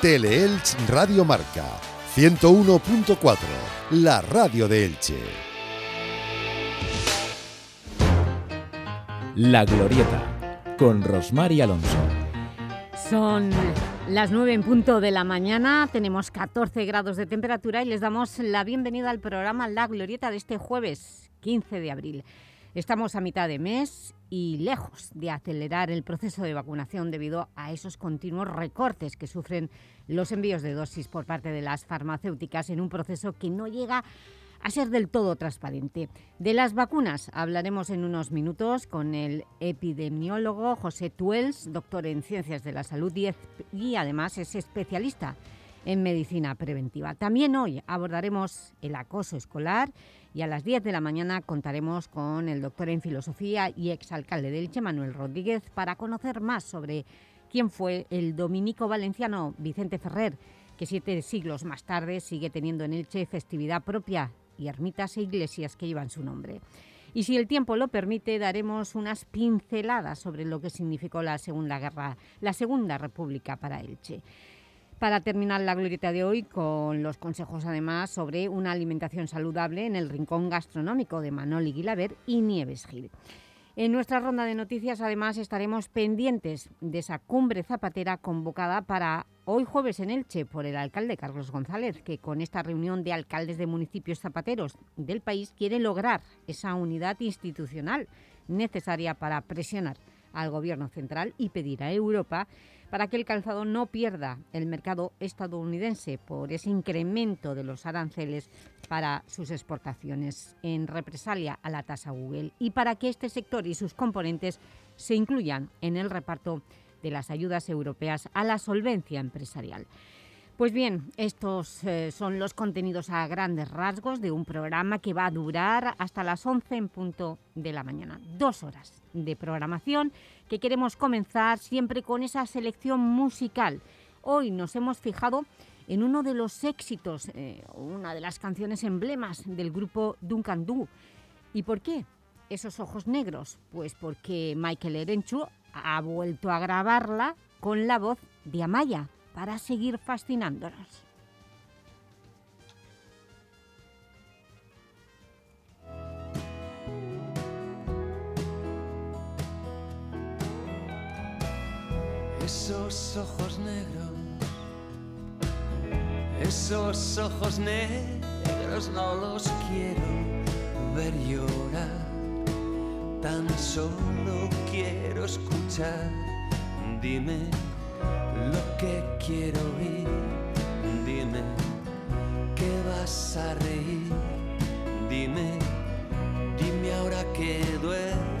Teleelch Radio Marca 101.4, la radio de Elche. La Glorieta, con Rosmar y Alonso. Son las 9 en punto de la mañana, tenemos 14 grados de temperatura y les damos la bienvenida al programa La Glorieta de este jueves 15 de abril. Estamos a mitad de mes y lejos de acelerar el proceso de vacunación debido a esos continuos recortes que sufren los envíos de dosis por parte de las farmacéuticas en un proceso que no llega a ser del todo transparente. De las vacunas hablaremos en unos minutos con el epidemiólogo José Tuels, doctor en Ciencias de la Salud y, además es especialista en medicina preventiva. También hoy abordaremos el acoso escolar y a las 10 de la mañana contaremos con el doctor en Filosofía y exalcalde de Elche, Manuel Rodríguez, para conocer más sobre quién fue el dominico valenciano Vicente Ferrer, que siete siglos más tarde sigue teniendo en Elche festividad propia y ermitas e iglesias que llevan su nombre. Y si el tiempo lo permite, daremos unas pinceladas sobre lo que significó la Segunda Guerra, la Segunda República para Elche para terminar la glorieta de hoy con los consejos además sobre una alimentación saludable en el rincón gastronómico de Manoli Guilaber y Nieves Gil. En nuestra ronda de noticias además estaremos pendientes de esa cumbre zapatera convocada para hoy jueves en Elche por el alcalde Carlos González, que con esta reunión de alcaldes de municipios zapateros del país quiere lograr esa unidad institucional necesaria para presionar al Gobierno central y pedir a Europa para que el calzado no pierda el mercado estadounidense por ese incremento de los aranceles para sus exportaciones en represalia a la tasa Google y para que este sector y sus componentes se incluyan en el reparto de las ayudas europeas a la solvencia empresarial. Pues bien, estos eh, son los contenidos a grandes rasgos de un programa que va a durar hasta las 11 en punto de la mañana. Dos horas de programación que queremos comenzar siempre con esa selección musical. Hoy nos hemos fijado en uno de los éxitos, eh, una de las canciones emblemas del grupo Duncan Du. ¿Y por qué? Esos ojos negros, pues porque Michael Erenchu ha vuelto a grabarla con la voz de Amaya, para seguir fascinándonos. Esos ojos negros, esos ojos negros no los quiero ver llorar, tan solo quiero escuchar, dime lo que quiero oír. Dime que vas a reír. Dime, dime ahora que duerme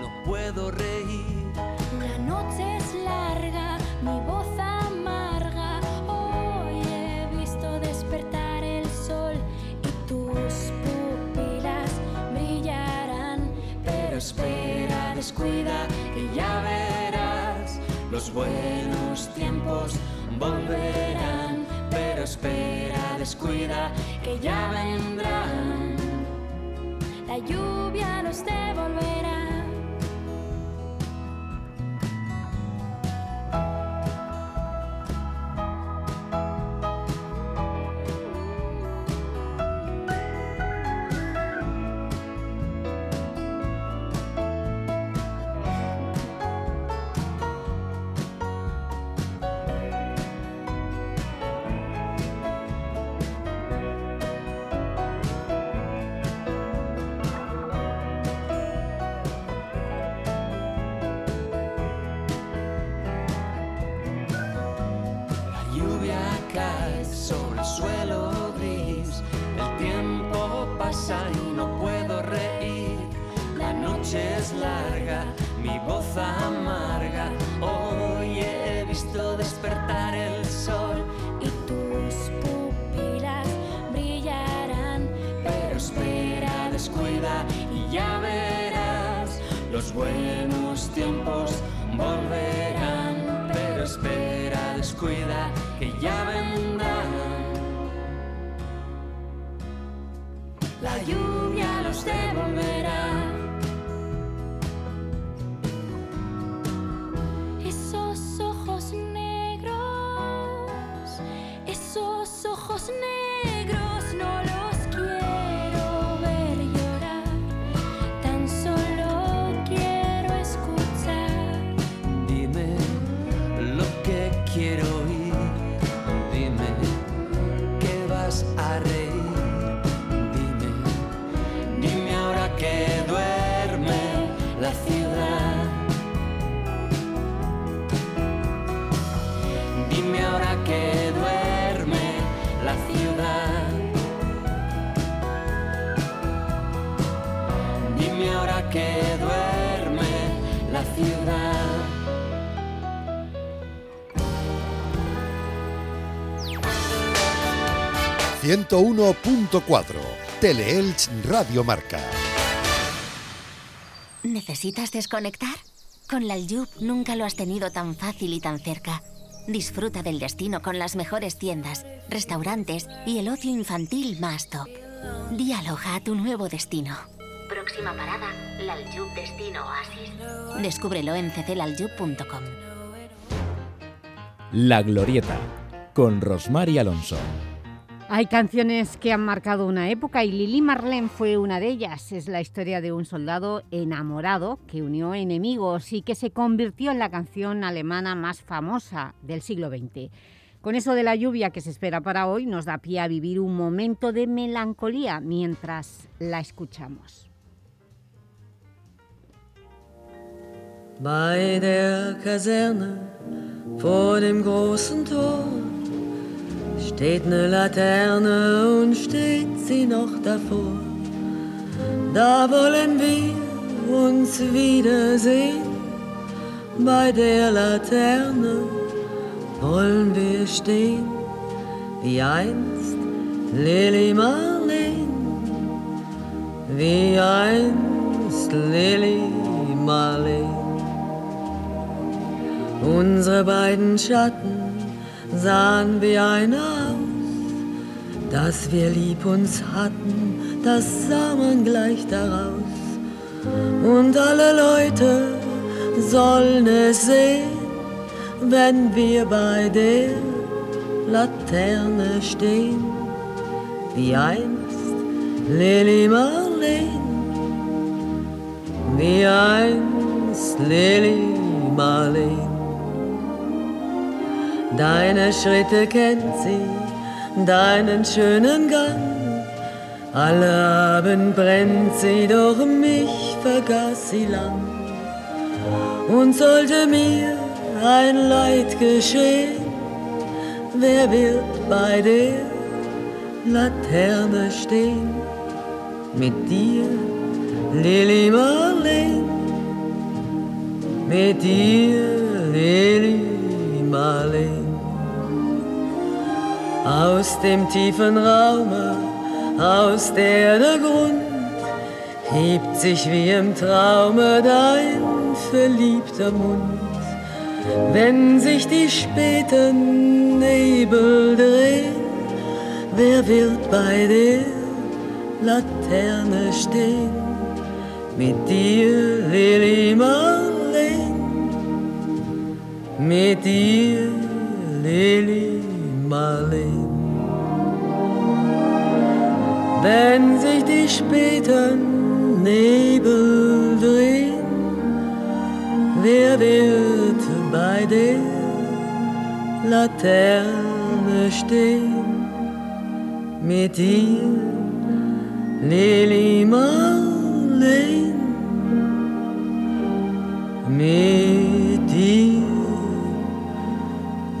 no puedo reír. La noche es larga, mi voz amarga. Hoy he visto despertar el sol y tus pupilas brillarán. Pero espera, descuida, que ya verás. Los buenos tiempos volverán. Pero espera, descuida, que ya vendrán. La lluvia nos devolverá. 101.4 Teleelch Radio Marca. ¿Necesitas desconectar? Con la Aljub nunca lo has tenido tan fácil y tan cerca. Disfruta del destino con las mejores tiendas, restaurantes y el ocio infantil más top. Dialoga a tu nuevo destino. Próxima parada, la Aljub Destino Oasis. Descúbrelo en cclaljub.com. La Glorieta, con Rosmar y Alonso. Hay canciones que han marcado una época y Lili Marlene fue una de ellas. Es la historia de un soldado enamorado que unió enemigos y que se convirtió en la canción alemana más famosa del siglo XX. Con eso de la lluvia que se espera para hoy nos da pie a vivir un momento de melancolía mientras la escuchamos. Bei der Kaserne vor dem großen Tor steht eine Laterne und steht sie noch davor. Da wollen wir uns wiedersehen. Bei der Laterne wollen wir stehen, wie einst Lili Marleen, wie einst Lili Marleen. Unsere beiden Schatten sahen wie einer aus, dass wir lieb uns hatten, das sah man gleich daraus. Und alle Leute sollen es sehen, wenn wir bei der Laterne stehen, wie einst Lili Marleen, wie einst Lili Marleen. Deine Schritte kennt sie, deinen schönen Gang. Alle Abend brennt sie, doch mich vergaß sie lang. Und sollte mir ein Leid geschehen, wer wird bei der Laterne stehen? Mit dir, Lili Marleen, mit dir, Lili Marleen. Aus dem tiefen Raume, aus der der Grund hebt sich wie im Traume dein verliebter Mund. Wenn sich die späten Nebel drehen, wer wird bei der Laterne stehen? Mit dir, Lili Marleen, mit dir, Lili Marleen. Wenn sich die späten Nebel drehen, wer wird bei der Laterne stehen? Mit dir, Lili Marleen, mit dir.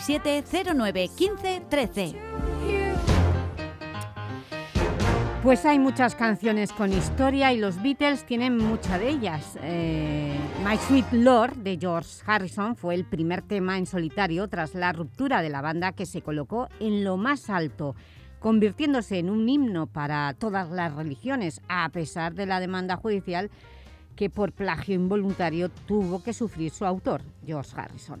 637 09 15 13. Pues hay muchas canciones con historia y los Beatles tienen muchas de ellas. Eh, My Sweet Lord de George Harrison fue el primer tema en solitario tras la ruptura de la banda que se colocó en lo más alto, convirtiéndose en un himno para todas las religiones, a pesar de la demanda judicial que por plagio involuntario tuvo que sufrir su autor, George Harrison.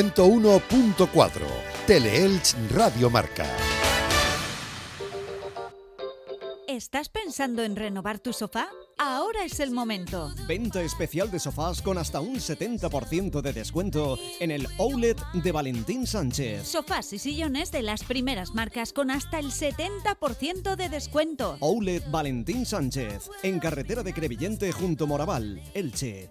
101.4 Teleelch Radio Marca. ¿Estás pensando en renovar tu sofá? Ahora es el momento. Venta especial de sofás con hasta un 70% de descuento en el Outlet de Valentín Sánchez. Sofás y sillones de las primeras marcas con hasta el 70% de descuento. Outlet Valentín Sánchez, en carretera de Crevillente junto Moraval, Elche.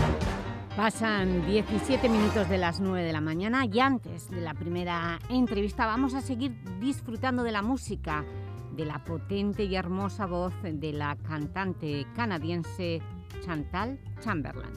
Pasan 17 minutos de las 9 de la mañana y antes de la primera entrevista vamos a seguir disfrutando de la música, de la potente y hermosa voz de la cantante canadiense Chantal Chamberlain.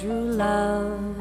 True love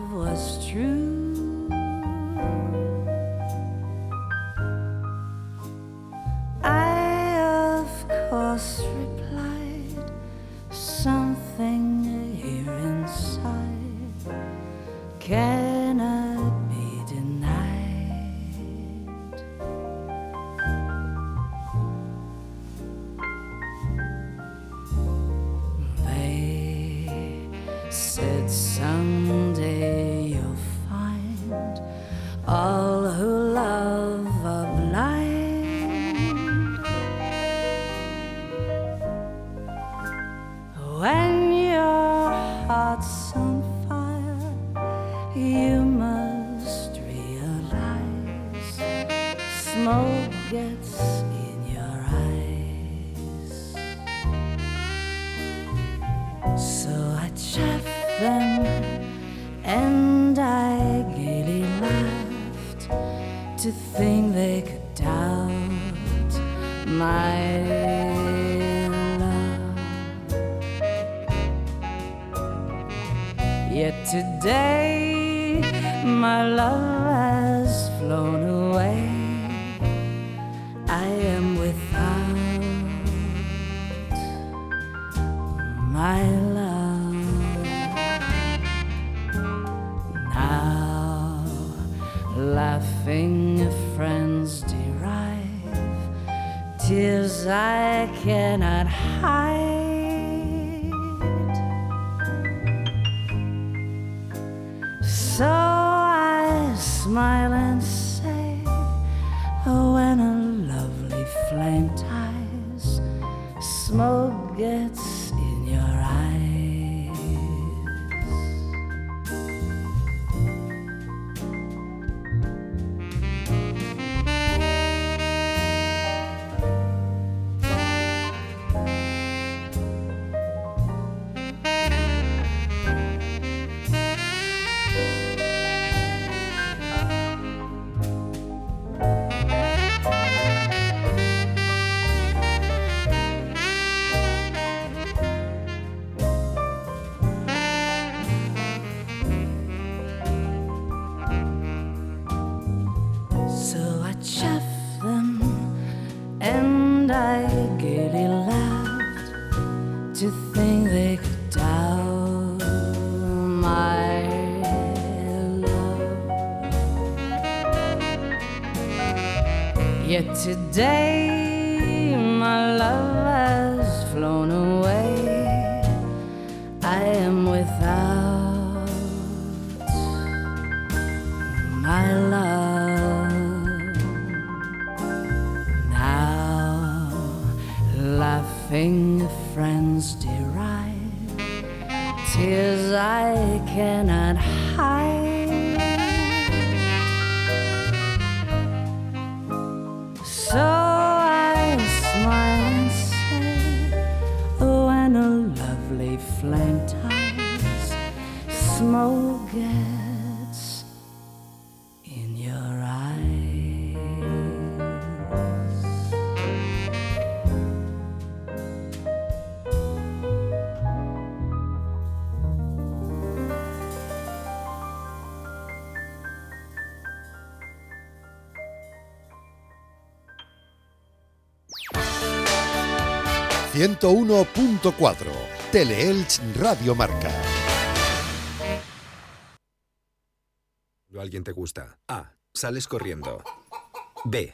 love. Yet today my love has flown away. I cannot hide. So I smile ...101.4... Teleelch Radio Marca. alguien te gusta. A. Sales corriendo. B.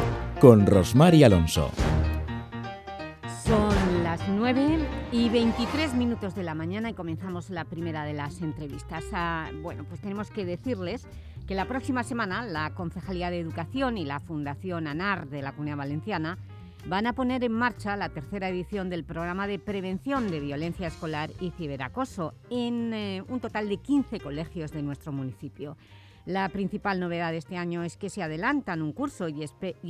con Rosmar y Alonso. Son las 9 y 23 minutos de la mañana y comenzamos la primera de las entrevistas. Ah, bueno, pues tenemos que decirles que la próxima semana la Concejalía de Educación y la Fundación ANAR de la Comunidad Valenciana van a poner en marcha la tercera edición del programa de prevención de violencia escolar y ciberacoso en eh, un total de 15 colegios de nuestro municipio. La principal novedad de este año es que se adelantan un curso y,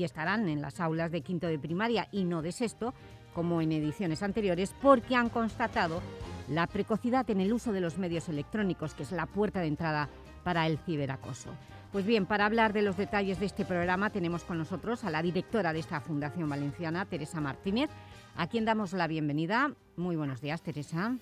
estarán en las aulas de quinto de primaria y no de sexto, como en ediciones anteriores, porque han constatado la precocidad en el uso de los medios electrónicos, que es la puerta de entrada para el ciberacoso. Pues bien, para hablar de los detalles de este programa tenemos con nosotros a la directora de esta Fundación Valenciana, Teresa Martínez, a quien damos la bienvenida. Muy buenos días, Teresa.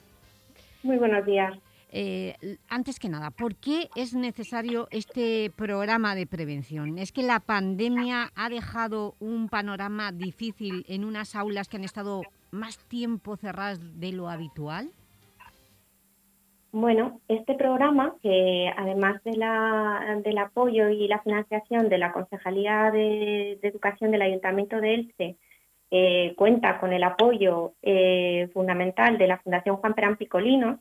Muy buenos días. Eh, antes que nada, ¿por qué es necesario este programa de prevención? ¿Es que la pandemia ha dejado un panorama difícil en unas aulas que han estado más tiempo cerradas de lo habitual? Bueno, este programa, que además de la, del apoyo y la financiación de la Concejalía de, Educación del Ayuntamiento de Elche, eh, cuenta con el apoyo eh, fundamental de la Fundación Juan Perán Picolino,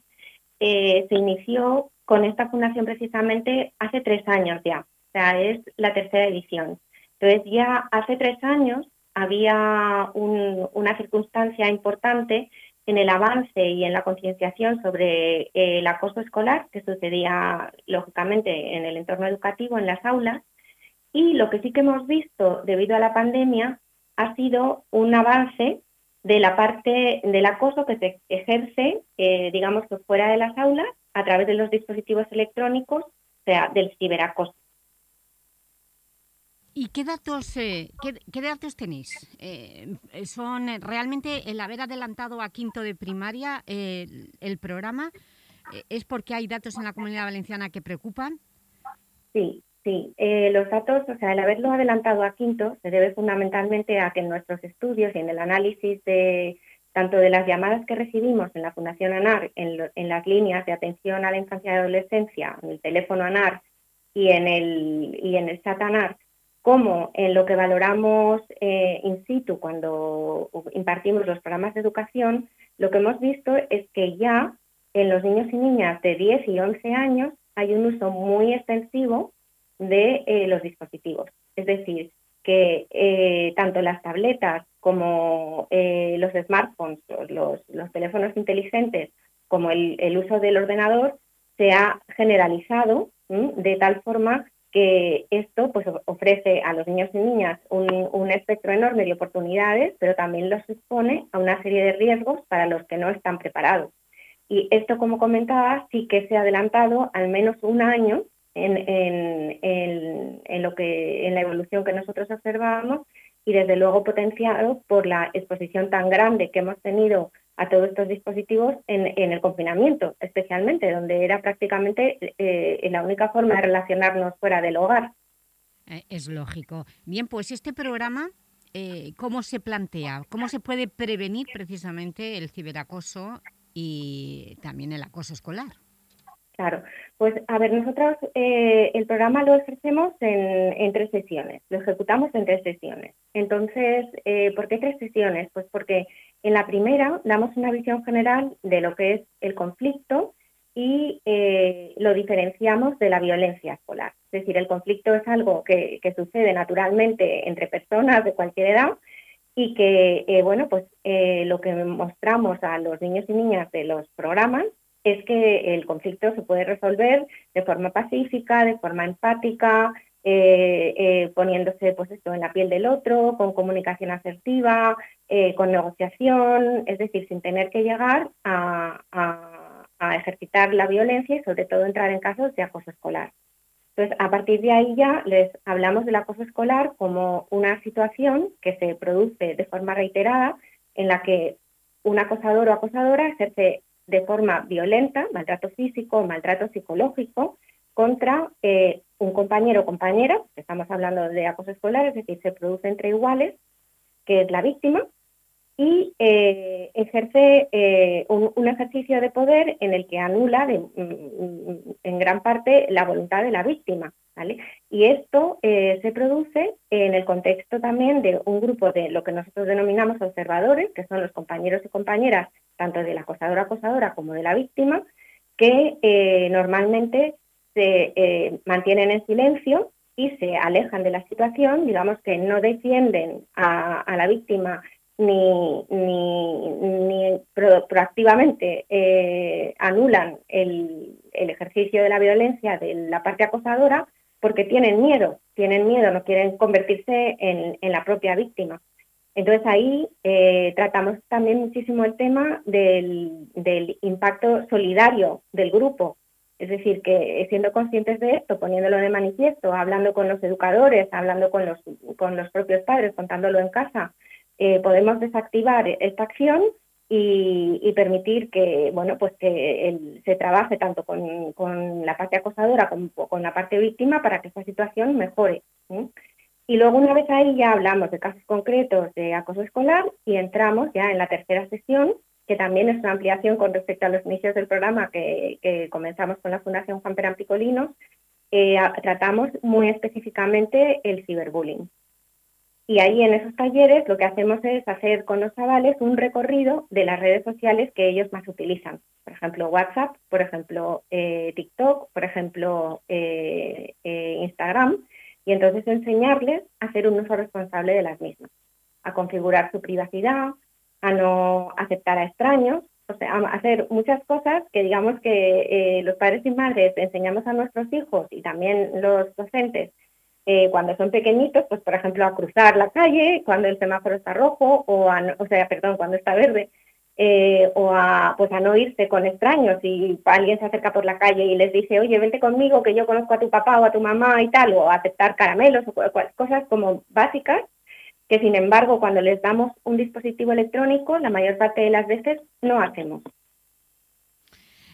eh, se inició con esta fundación precisamente hace tres años ya, o sea, es la tercera edición. Entonces ya hace tres años había un, una circunstancia importante en el avance y en la concienciación sobre eh, el acoso escolar que sucedía lógicamente en el entorno educativo, en las aulas, y lo que sí que hemos visto debido a la pandemia ha sido un avance de la parte del acoso que se ejerce, eh, digamos que fuera de las aulas, a través de los dispositivos electrónicos, o sea, del ciberacoso. ¿Y qué datos, eh, qué, qué, datos tenéis? Eh, ¿Son realmente el haber adelantado a quinto de primaria el, el programa? eh, ¿Es porque hay datos en la Comunidad Valenciana que preocupan? Sí, Sí, eh, los datos, o sea, el haberlo adelantado a quinto se debe fundamentalmente a que en nuestros estudios y en el análisis de tanto de las llamadas que recibimos en la Fundación ANAR, en, lo, en las líneas de atención a la infancia y adolescencia, en el teléfono ANAR y en el, y en el chat ANAR, como en lo que valoramos eh, in situ cuando impartimos los programas de educación, lo que hemos visto es que ya en los niños y niñas de 10 y 11 años hay un uso muy extensivo de eh, los dispositivos. Es decir, que eh, tanto las tabletas como eh, los smartphones, los, teléfonos inteligentes, como el, uso del ordenador, se ha generalizado de tal forma que esto pues, ofrece a los niños y niñas un, un, espectro enorme de oportunidades, pero también los expone a una serie de riesgos para los que no están preparados. Y esto, como comentaba, sí que se ha adelantado al menos un año en, en, en, lo que, en la evolución que nosotros observábamos y desde luego potenciado por la exposición tan grande que hemos tenido a todos estos dispositivos en, en el confinamiento, especialmente, donde era prácticamente eh, la única forma de relacionarnos fuera del hogar. Eh, es lógico. Bien, pues este programa, eh, ¿cómo se plantea? ¿Cómo se puede prevenir precisamente el ciberacoso y también el acoso escolar? Claro, pues a ver, nosotros eh, el programa lo ofrecemos en, tres sesiones, lo ejecutamos en tres sesiones. Entonces, eh, ¿por qué tres sesiones? Pues porque en la primera damos una visión general de lo que es el conflicto y eh, lo diferenciamos de la violencia escolar. Es decir, el conflicto es algo que, sucede naturalmente entre personas de cualquier edad y que, bueno, pues lo que mostramos a los niños y niñas de los programas es que el conflicto se puede resolver de forma pacífica, de forma empática, eh, eh, poniéndose pues esto en la piel del otro, con comunicación asertiva, eh, con negociación, es decir, sin tener que llegar a, a, a, ejercitar la violencia y sobre todo entrar en casos de acoso escolar. Entonces, a partir de ahí ya les hablamos del acoso escolar como una situación que se produce de forma reiterada en la que un acosador o acosadora ejerce de forma violenta, maltrato físico, maltrato psicológico, contra eh, un compañero o compañera, estamos hablando de acoso escolar, es decir, se produce entre iguales, que es la víctima, y eh, ejerce eh, un, ejercicio de poder en el que anula de, mm, en gran parte la voluntad de la víctima. ¿vale? Y esto se produce en el contexto también de un grupo de lo que nosotros denominamos observadores, que son los compañeros y compañeras tanto del acosador acosadora como de la víctima, que eh, normalmente se eh, mantienen en silencio y se alejan de la situación, digamos que no defienden a, la víctima ni, ni, ni pro, proactivamente eh, anulan el, el, ejercicio de la violencia de la parte acosadora porque tienen miedo, tienen miedo, no quieren convertirse en, en la propia víctima. Entonces ahí eh, tratamos también muchísimo el tema del, impacto solidario del grupo, es decir, que siendo conscientes de esto, poniéndolo de manifiesto, hablando con los educadores, hablando con los, propios padres, contándolo en casa, eh, podemos desactivar esta acción y, permitir que bueno pues que se trabaje tanto con, la parte acosadora como con la parte víctima para que esta situación mejore. Y luego una vez ahí ya hablamos de casos concretos de acoso escolar y entramos ya en la tercera sesión, que también es una ampliación con respecto a los inicios del programa que, comenzamos con la Fundación Juan Perán Picolinos. Eh, tratamos muy específicamente el ciberbullying. Y ahí en esos talleres lo que hacemos es hacer con los chavales un recorrido de las redes sociales que ellos más utilizan. Por ejemplo, WhatsApp, por ejemplo, eh, TikTok, por ejemplo, eh, Instagram y entonces enseñarles a hacer un uso responsable de las mismas, a configurar su privacidad, a no aceptar a extraños, o sea, a hacer muchas cosas que digamos que eh, los padres y madres enseñamos a nuestros hijos y también los docentes eh, cuando son pequeñitos, pues por ejemplo a cruzar la calle cuando el semáforo está rojo o, o sea, perdón, cuando está verde, eh, o a, pues a no irse con extraños si alguien se acerca por la calle y les dice, oye, vente conmigo que yo conozco a tu papá o a tu mamá y tal, o aceptar caramelos o cosas como básicas, que sin embargo cuando les damos un dispositivo electrónico, la mayor parte de las veces no hacemos.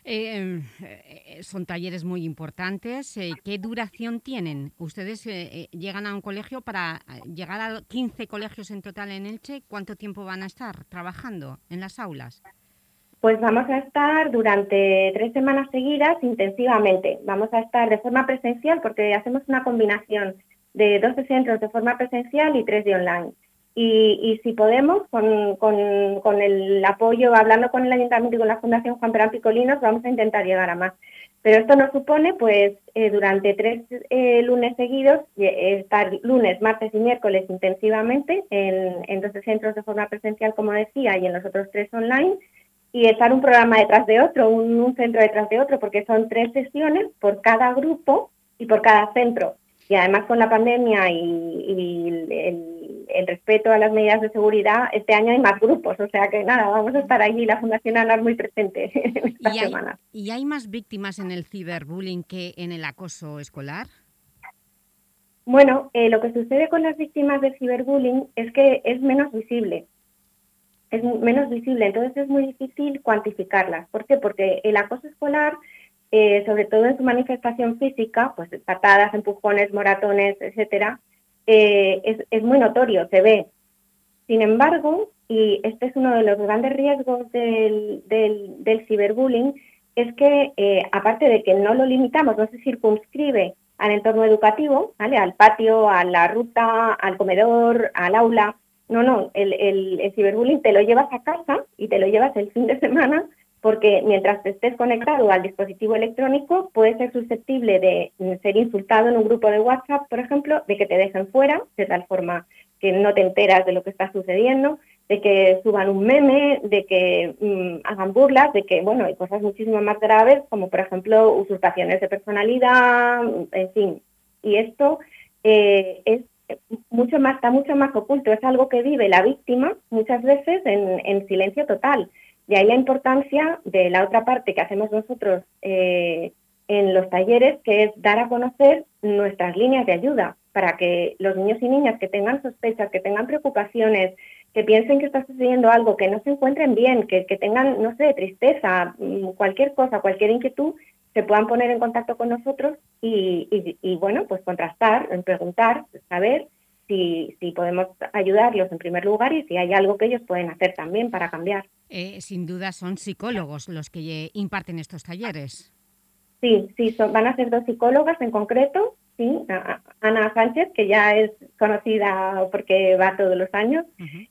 Eh, eh, son talleres muy importantes. Eh, ¿Qué duración tienen? Ustedes eh, eh, llegan a un colegio para llegar a 15 colegios en total en Elche. ¿Cuánto tiempo van a estar trabajando en las aulas? Pues vamos a estar durante tres semanas seguidas intensivamente. Vamos a estar de forma presencial porque hacemos una combinación de 12 centros de forma presencial y tres de online. Y, y, si podemos, con, con, con, el apoyo, hablando con el Ayuntamiento y con la Fundación Juan Perán Picolinos, vamos a intentar llegar a más. Pero esto nos supone, pues, eh, durante tres eh, lunes seguidos, eh, estar lunes, martes y miércoles intensivamente en, en 12 centros de forma presencial, como decía, y en los otros tres online, y estar un programa detrás de otro, un, centro detrás de otro, porque son tres sesiones por cada grupo y por cada centro. Y además con la pandemia y, el el respeto a las medidas de seguridad, este año hay más grupos, o sea que nada, vamos a estar allí, la Fundación ANAR muy presente en esta ¿Y hay, semana. ¿Y hay más víctimas en el ciberbullying que en el acoso escolar? Bueno, eh, lo que sucede con las víctimas del ciberbullying es que es menos visible. Es menos visible, entonces es muy difícil cuantificarlas. ¿Por qué? Porque el acoso escolar, eh, sobre todo en su manifestación física, pues patadas, empujones, moratones, etcétera, eh, es, es muy notorio, se ve. Sin embargo, y este es uno de los grandes riesgos del, del, del ciberbullying, es que eh, aparte de que no lo limitamos, no se circunscribe al entorno educativo, ¿vale? al patio, a la ruta, al comedor, al aula. No, no, el, el, el ciberbullying te lo llevas a casa y te lo llevas el fin de semana porque mientras estés conectado al dispositivo electrónico puedes ser susceptible de ser insultado en un grupo de WhatsApp, por ejemplo, de que te dejen fuera, de tal forma que no te enteras de lo que está sucediendo, de que suban un meme, de que mm, hagan burlas, de que, bueno, hay cosas muchísimo más graves, como por ejemplo usurpaciones de personalidad, en fin. Y esto eh, es mucho más, está mucho más oculto, es algo que vive la víctima muchas veces en silencio total. De ahí la importancia de la otra parte que hacemos nosotros eh, en los talleres, que es dar a conocer nuestras líneas de ayuda para que los niños y niñas que tengan sospechas, que tengan preocupaciones, que piensen que está sucediendo algo, que no se encuentren bien, que, tengan, no sé, tristeza, mm, cualquier cosa, cualquier inquietud, se puedan poner en contacto con nosotros y, bueno, pues contrastar, preguntar, saber si, si podemos ayudarlos en primer lugar y si hay algo que ellos pueden hacer también para cambiar. Eh, sin duda son psicólogos los que imparten estos talleres. Sí, sí, son- van a ser dos psicólogas en concreto, sí, Ana Sánchez, que ya es conocida porque va todos los años,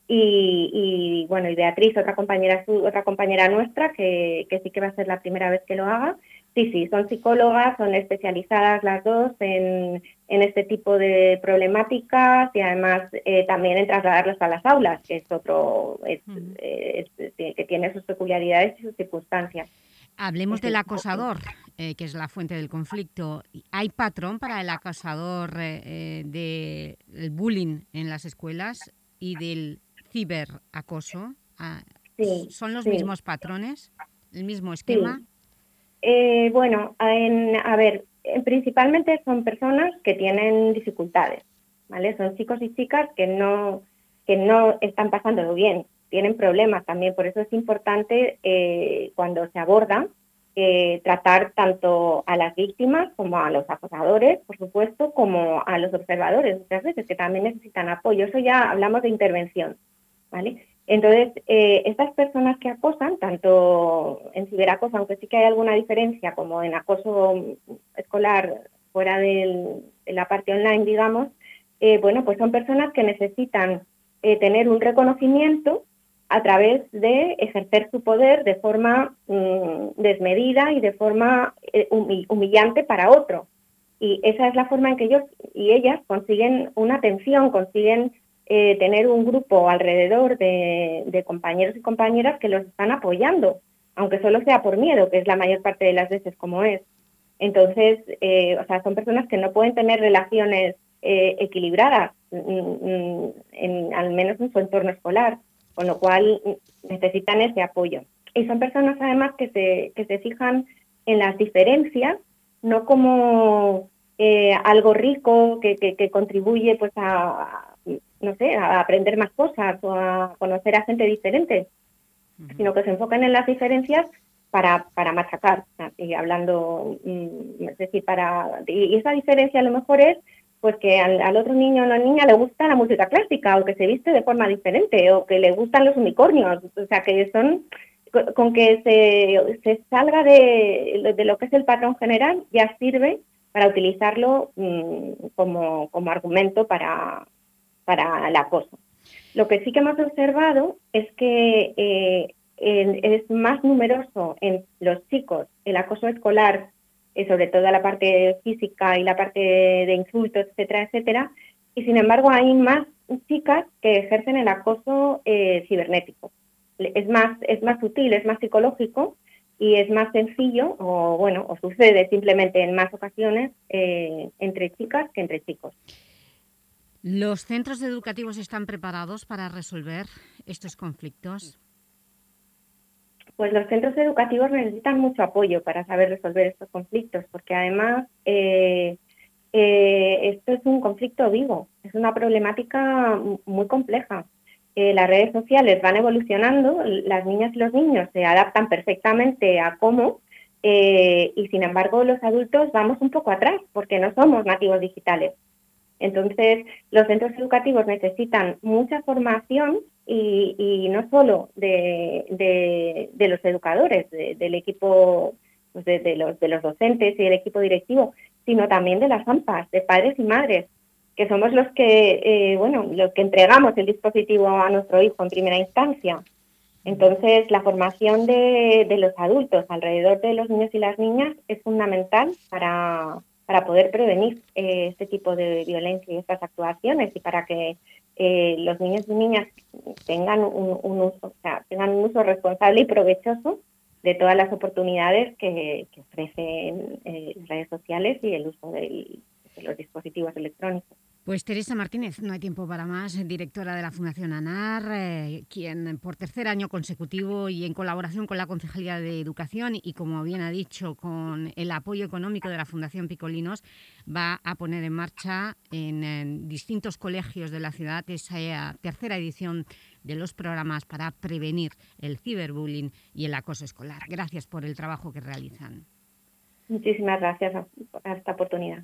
y, y, bueno, y Beatriz, otra compañera su- otra compañera nuestra, que, que sí que va a ser la primera vez que lo haga. Sí, sí, son psicólogas, son especializadas las dos en, en este tipo de problemáticas y además eh, también en trasladarlas a las aulas, que es otro, es- es- que tiene sus peculiaridades y sus circunstancias. Hablemos Ese del acosador, eh, que es la fuente del conflicto. ¿Hay patrón para el acosador eh, eh, del bullying en las escuelas y del ciberacoso? Ah, Sí, ¿Son los sí. mismos patrones? ¿El mismo esquema? Eh, bueno, en- a ver, eh, principalmente son personas que tienen dificultades, ¿vale? Son chicos y chicas que no, que no están pasándolo bien, tienen problemas también, por eso es importante eh, cuando se aborda eh, tratar tanto a las víctimas como a los acosadores, por supuesto, como a los observadores, muchas veces que también necesitan apoyo. Eso ya hablamos de intervención, ¿vale? Entonces, eh, estas personas que acosan, tanto en ciberacoso, aunque sí que hay alguna diferencia, como en acoso escolar fuera de la parte online, digamos, eh, bueno, pues son personas que necesitan eh, tener un reconocimiento a través de ejercer su poder de forma mm, desmedida y de forma eh, humi- humillante para otro. Y esa es la forma en que ellos y ellas consiguen una atención, consiguen eh, tener un grupo alrededor de, compañeros y compañeras que los están apoyando, aunque solo sea por miedo, que es la mayor parte de las veces como es. Entonces, eh, o sea, son personas que no pueden tener relaciones eh, equilibradas, mm, mm, en, al menos en su entorno escolar, con lo cual necesitan ese apoyo. Y son personas además que se, que se fijan en las diferencias, no como eh, algo rico que, que, que contribuye pues a, no sé, a aprender más cosas o a conocer a gente diferente, sino que se enfocan en las diferencias para, para machacar, y hablando, mm, es decir, para, y esa diferencia a lo mejor es pues que al, al otro niño o la niña le gusta la música clásica o que se viste de forma diferente o que le gustan los unicornios, o sea que son con, con que se, se salga de, de lo que es el patrón general ya sirve para utilizarlo mm, como, como argumento para, para el acoso. Lo que sí que hemos observado es que eh, es más numeroso en los chicos el acoso escolar, eh, sobre todo la parte física y la parte de insultos, etcétera, etcétera, y sin embargo hay más chicas que ejercen el acoso eh, cibernético. Es más, es más sutil, es más psicológico y es más sencillo, o bueno, o sucede simplemente en más ocasiones eh, entre chicas que entre chicos. ¿Los centros educativos están preparados para resolver estos conflictos? Pues los centros educativos necesitan mucho apoyo para saber resolver estos conflictos, porque además eh, eh, esto es un conflicto vivo, es una problemática muy compleja. Eh, las redes sociales van evolucionando, las niñas y los niños se adaptan perfectamente a cómo, y sin embargo los adultos vamos un poco atrás, porque no somos nativos digitales. Entonces, los centros educativos necesitan mucha formación y, no solo de, los educadores, del equipo, pues de, los, de los docentes y del equipo directivo, sino también de las AMPAs, de padres y madres, que somos los que, eh, bueno, los que entregamos el dispositivo a nuestro hijo en primera instancia. Entonces, la formación de, los adultos alrededor de los niños y las niñas es fundamental para, para poder prevenir eh, este tipo de violencia y estas actuaciones y para que eh, los niños y niñas tengan un, uso, o sea, tengan un uso responsable y provechoso de todas las oportunidades que, ofrecen eh, las redes sociales y el uso de los dispositivos electrónicos. Pues Teresa Martínez, no hay tiempo para más, directora de la Fundación ANAR, eh, quien por tercer año consecutivo y en colaboración con la Concejalía de Educación y como bien ha dicho, con el apoyo económico de la Fundación Picolinos, va a poner en marcha en, distintos colegios de la ciudad esa tercera edición de los programas para prevenir el ciberbullying y el acoso escolar. Gracias por el trabajo que realizan. Muchísimas gracias por esta oportunidad.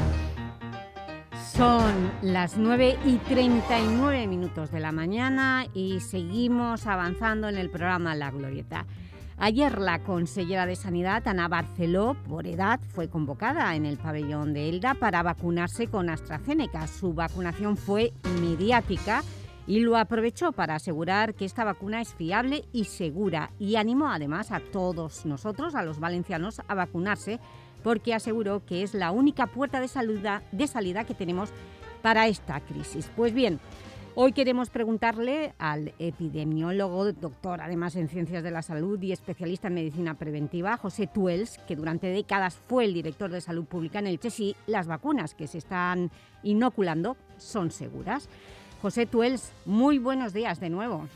Son las 9 y 39 minutos de la mañana y seguimos avanzando en el programa La Glorieta. Ayer la consellera de Sanidad, Ana Barceló, por edad, fue convocada en el pabellón de Elda para vacunarse con AstraZeneca. Su vacunación fue mediática y lo aprovechó para asegurar que esta vacuna es fiable y segura y animó además a todos nosotros, a los valencianos, a vacunarse porque aseguró que es la única puerta de salida, de salida que tenemos para esta crisis. Pues bien, hoy queremos preguntarle al epidemiólogo, doctor además en Ciencias de la Salud y especialista en Medicina Preventiva, José Tuels, que durante décadas fue el director de Salud Pública en el si las vacunas que se están inoculando son seguras. José Tuels, muy buenos días de nuevo.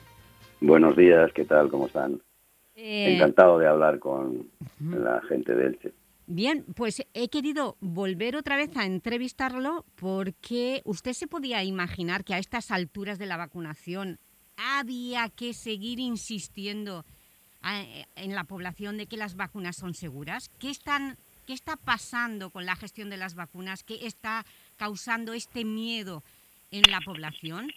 Buenos días, ¿qué tal? ¿Cómo están? Eh, Encantado de hablar con la gente de Elche. Bien, pues he querido volver otra vez a entrevistarlo porque usted se podía imaginar que a estas alturas de la vacunación había que seguir insistiendo eh, en la población de que las vacunas son seguras. ¿Qué, están, ¿Qué está pasando con la gestión de las vacunas? ¿Qué está causando este miedo en la población?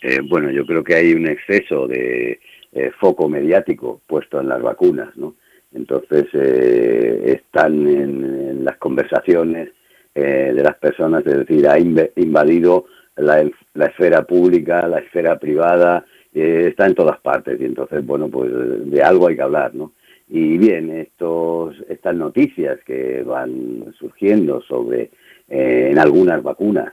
Eh, bueno, yo creo que hay un exceso de eh, foco mediático puesto en las vacunas, ¿no? Entonces eh, están en, las conversaciones eh, de las personas, es decir, ha invadido la, esfera pública, la esfera privada, eh, está en todas partes y entonces, bueno, pues de algo hay que hablar, ¿no? Y bien, estos, estas noticias que van surgiendo sobre, en algunas vacunas,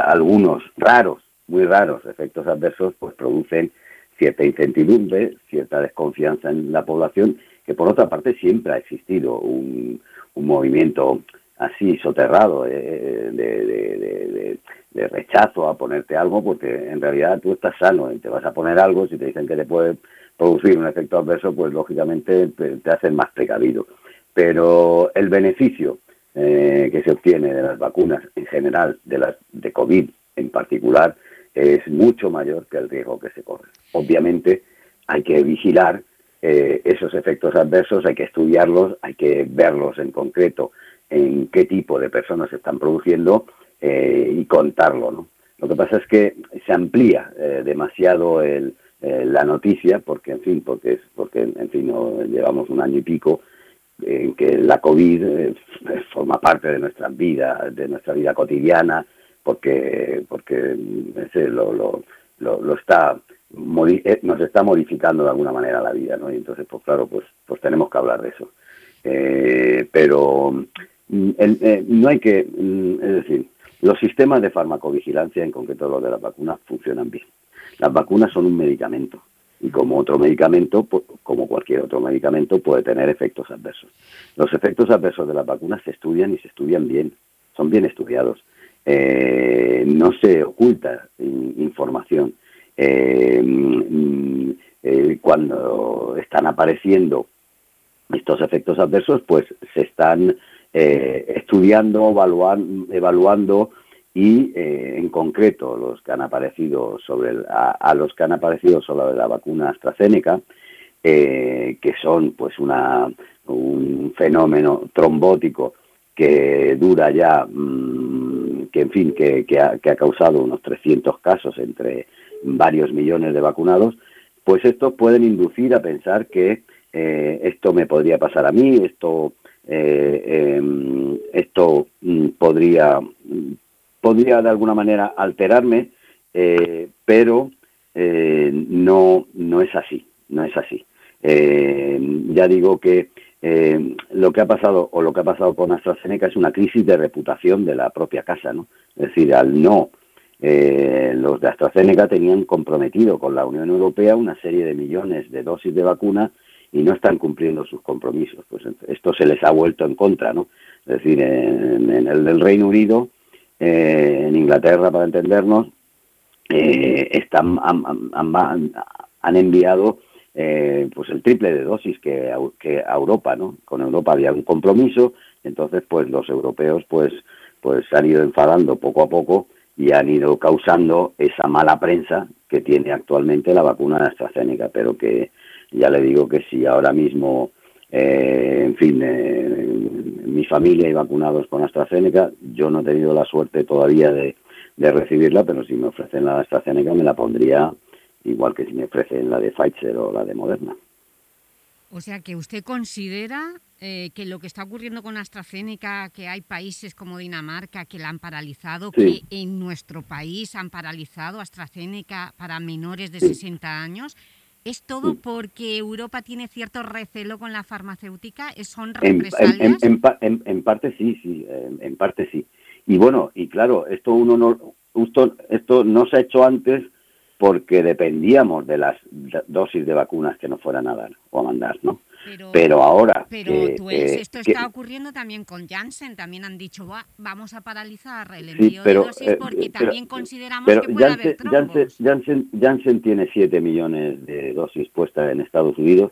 algunos raros, muy raros efectos adversos, pues producen cierta incertidumbre, cierta desconfianza en la población que por otra parte siempre ha existido un, un movimiento así soterrado eh, de, de- de- rechazo a ponerte algo porque en realidad tú estás sano y te vas a poner algo, si te dicen que te puede producir un efecto adverso, pues lógicamente te, te hacen más precavido. Pero el beneficio eh, que se obtiene de las vacunas en general, de las de COVID en particular, es mucho mayor que el riesgo que se corre. Obviamente hay que vigilar eh, esos efectos adversos, hay que estudiarlos, hay que verlos en concreto en qué tipo de personas se están produciendo eh, y contarlo. Lo que pasa es que se amplía eh, demasiado la noticia, porque en fin, porque es, porque en fin, llevamos un año y pico en que la COVID forma parte de nuestra vida, de nuestra vida cotidiana, porque porque lo, lo, lo, está eh, nos está modificando de alguna manera la vida, ¿no? Y entonces, pues claro, pues pues tenemos que hablar de eso. Eh, pero mm, eh, no hay que, mm, es decir, los sistemas de farmacovigilancia, en concreto los de las vacunas, funcionan bien. Las vacunas son un medicamento y como otro medicamento, pu- como cualquier otro medicamento, puede tener efectos adversos. Los efectos adversos de las vacunas se estudian y se estudian bien, son bien estudiados. Eh, no se oculta in- información. Eh, mm, eh, cuando están apareciendo estos efectos adversos, pues se están estudiando, evaluan- evaluando y en concreto los que han aparecido sobre a, los que han aparecido sobre la vacuna AstraZeneca, que son pues una un fenómeno trombótico que dura ya, mm, que en fin, que, ha, que ha causado unos 300 casos entre varios millones de vacunados, pues estos pueden inducir a pensar que eh, esto me podría pasar a mí, esto, eh, em, esto mm, podría, podría de alguna manera alterarme, eh, pero no, no es así, no es así. Ya digo que eh, lo que ha pasado o lo que ha pasado con AstraZeneca es una crisis de reputación de la propia casa, ¿no? Es decir, al no eh, los de AstraZeneca tenían comprometido con la Unión Europea una serie de millones de dosis de vacuna y no están cumpliendo sus compromisos. Pues esto se les ha vuelto en contra, ¿no? Es decir, en, en el del Reino Unido, eh, en Inglaterra, para entendernos, eh, están, han, enviado eh, pues el triple de dosis que, a- que Europa, ¿no? Con Europa había un compromiso, entonces pues los europeos pues pues se han ido enfadando poco a poco y han ido causando esa mala prensa que tiene actualmente la vacuna de AstraZeneca, pero que ya le digo que si ahora mismo, eh, en fin, eh, mi familia hay vacunados con AstraZeneca, yo no he tenido la suerte todavía de, de recibirla, pero si me ofrecen la AstraZeneca me la pondría igual que si me ofrecen la de Pfizer o la de Moderna. O sea, que usted considera eh, que lo que está ocurriendo con AstraZeneca, que hay países como Dinamarca que la han paralizado, Sí. que en nuestro país han paralizado AstraZeneca para menores de 60 años, ¿es todo porque Europa tiene cierto recelo con la farmacéutica? ¿Es- ¿Son represalias? en- en pa- en- en parte sí, sí, en, en parte sí. Y bueno, y claro, esto uno no, esto, esto no se ha hecho antes porque dependíamos de las dosis de vacunas que nos fueran a dar o a mandar, ¿no? Pero, ahora Pero tú eres- eh, esto que- está ocurriendo también con Janssen, también han dicho, "Buah, vamos a paralizar el Sí, envío pero, de dosis eh, porque pero- también consideramos que puede Janssen, haber trombos. Janssen, tiene 7 millones de dosis puestas en Estados Unidos,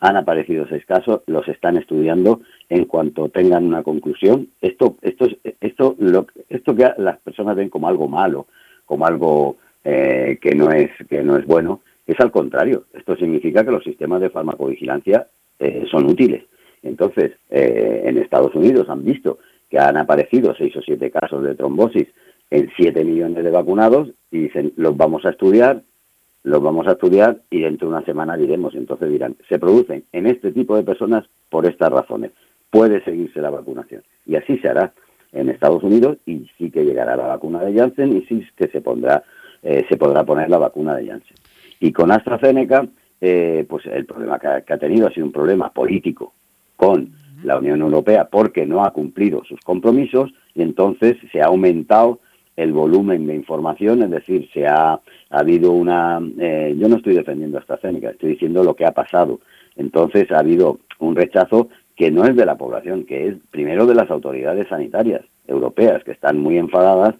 han aparecido seis casos, los están estudiando. En cuanto tengan una conclusión, esto, esto, es- esto, lo, esto que las personas ven como algo malo, como algo eh, que no es que no es bueno, es al contrario. Esto significa que los sistemas de farmacovigilancia eh, son útiles. Entonces, eh, en Estados Unidos han visto que han aparecido seis o siete casos de trombosis en 7 millones de vacunados y dicen, los vamos a estudiar, los vamos a estudiar y dentro de una semana diremos. Entonces dirán, se producen en este tipo de personas por estas razones. Puede seguirse la vacunación. Y así se hará en Estados Unidos y sí que llegará la vacuna de Janssen y sí que se pondrá eh, se podrá poner la vacuna de Janssen. Y con AstraZeneca, eh, pues el problema que ha, que ha tenido ha sido un problema político con la Unión Europea porque no ha cumplido sus compromisos y entonces se ha aumentado el volumen de información, es decir, se ha, ha habido una... eh, yo no estoy defendiendo a AstraZeneca, estoy diciendo lo que ha pasado. Entonces ha habido un rechazo que no es de la población, que es primero de las autoridades sanitarias europeas, que están muy enfadadas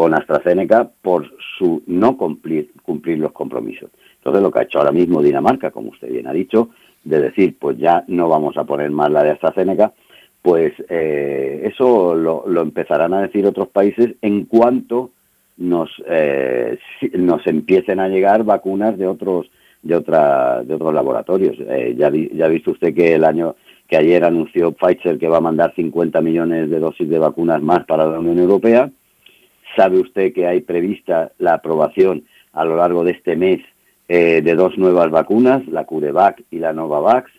con AstraZeneca por su no cumplir, cumplir los compromisos. Entonces, lo que ha hecho ahora mismo Dinamarca, como usted bien ha dicho, de decir, pues ya no vamos a poner más la de AstraZeneca, pues eh, eso lo, lo, empezarán a decir otros países en cuanto nos, eh, nos empiecen a llegar vacunas de otros de otra, de otros laboratorios. Eh, ya, ya ha visto usted que el año que ayer anunció Pfizer que va a mandar 50 millones de dosis de vacunas más para la Unión Europea. Sabe usted que hay prevista la aprobación a lo largo de este mes eh, de dos nuevas vacunas, la CureVac y la Novavax,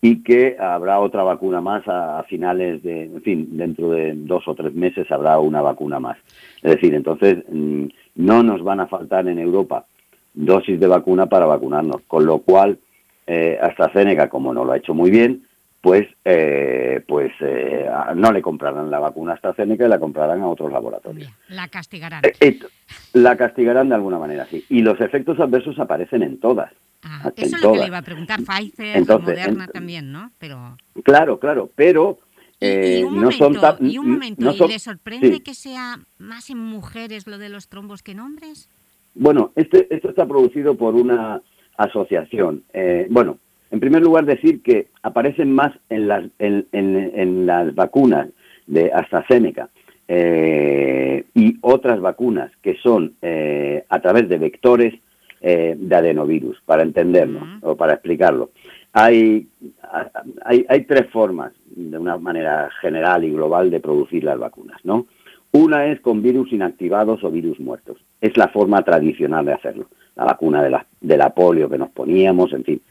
y que habrá otra vacuna más a, finales de, en fin, dentro de dos o tres meses habrá una vacuna más. Es decir, entonces mm, no nos van a faltar en Europa dosis de vacuna para vacunarnos, con lo cual eh, AstraZeneca, como no lo ha hecho muy bien, pues eh, pues eh, no le comprarán la vacuna a AstraZeneca y la comprarán a otros laboratorios. La castigarán. Eh, la castigarán de alguna manera, sí. Y los efectos adversos aparecen en todas. Ah, eso es lo que le iba a preguntar, Pfizer, Moderna también, ¿no? Pero... Claro, claro, pero... y, un no son y un momento, ¿y le sorprende que sea más en mujeres lo de los trombos que en hombres? Bueno, este, esto está producido por una asociación. bueno, en primer lugar, decir que aparecen más en las, en, las vacunas de AstraZeneca eh, y otras vacunas que son eh, a través de vectores eh, de adenovirus, para entenderlo o para explicarlo. Hay, hay, hay, tres formas, de una manera general y global, de producir las vacunas, ¿no? Una es con virus inactivados o virus muertos. Es la forma tradicional de hacerlo. La vacuna de la, de la polio que nos poníamos, en fin.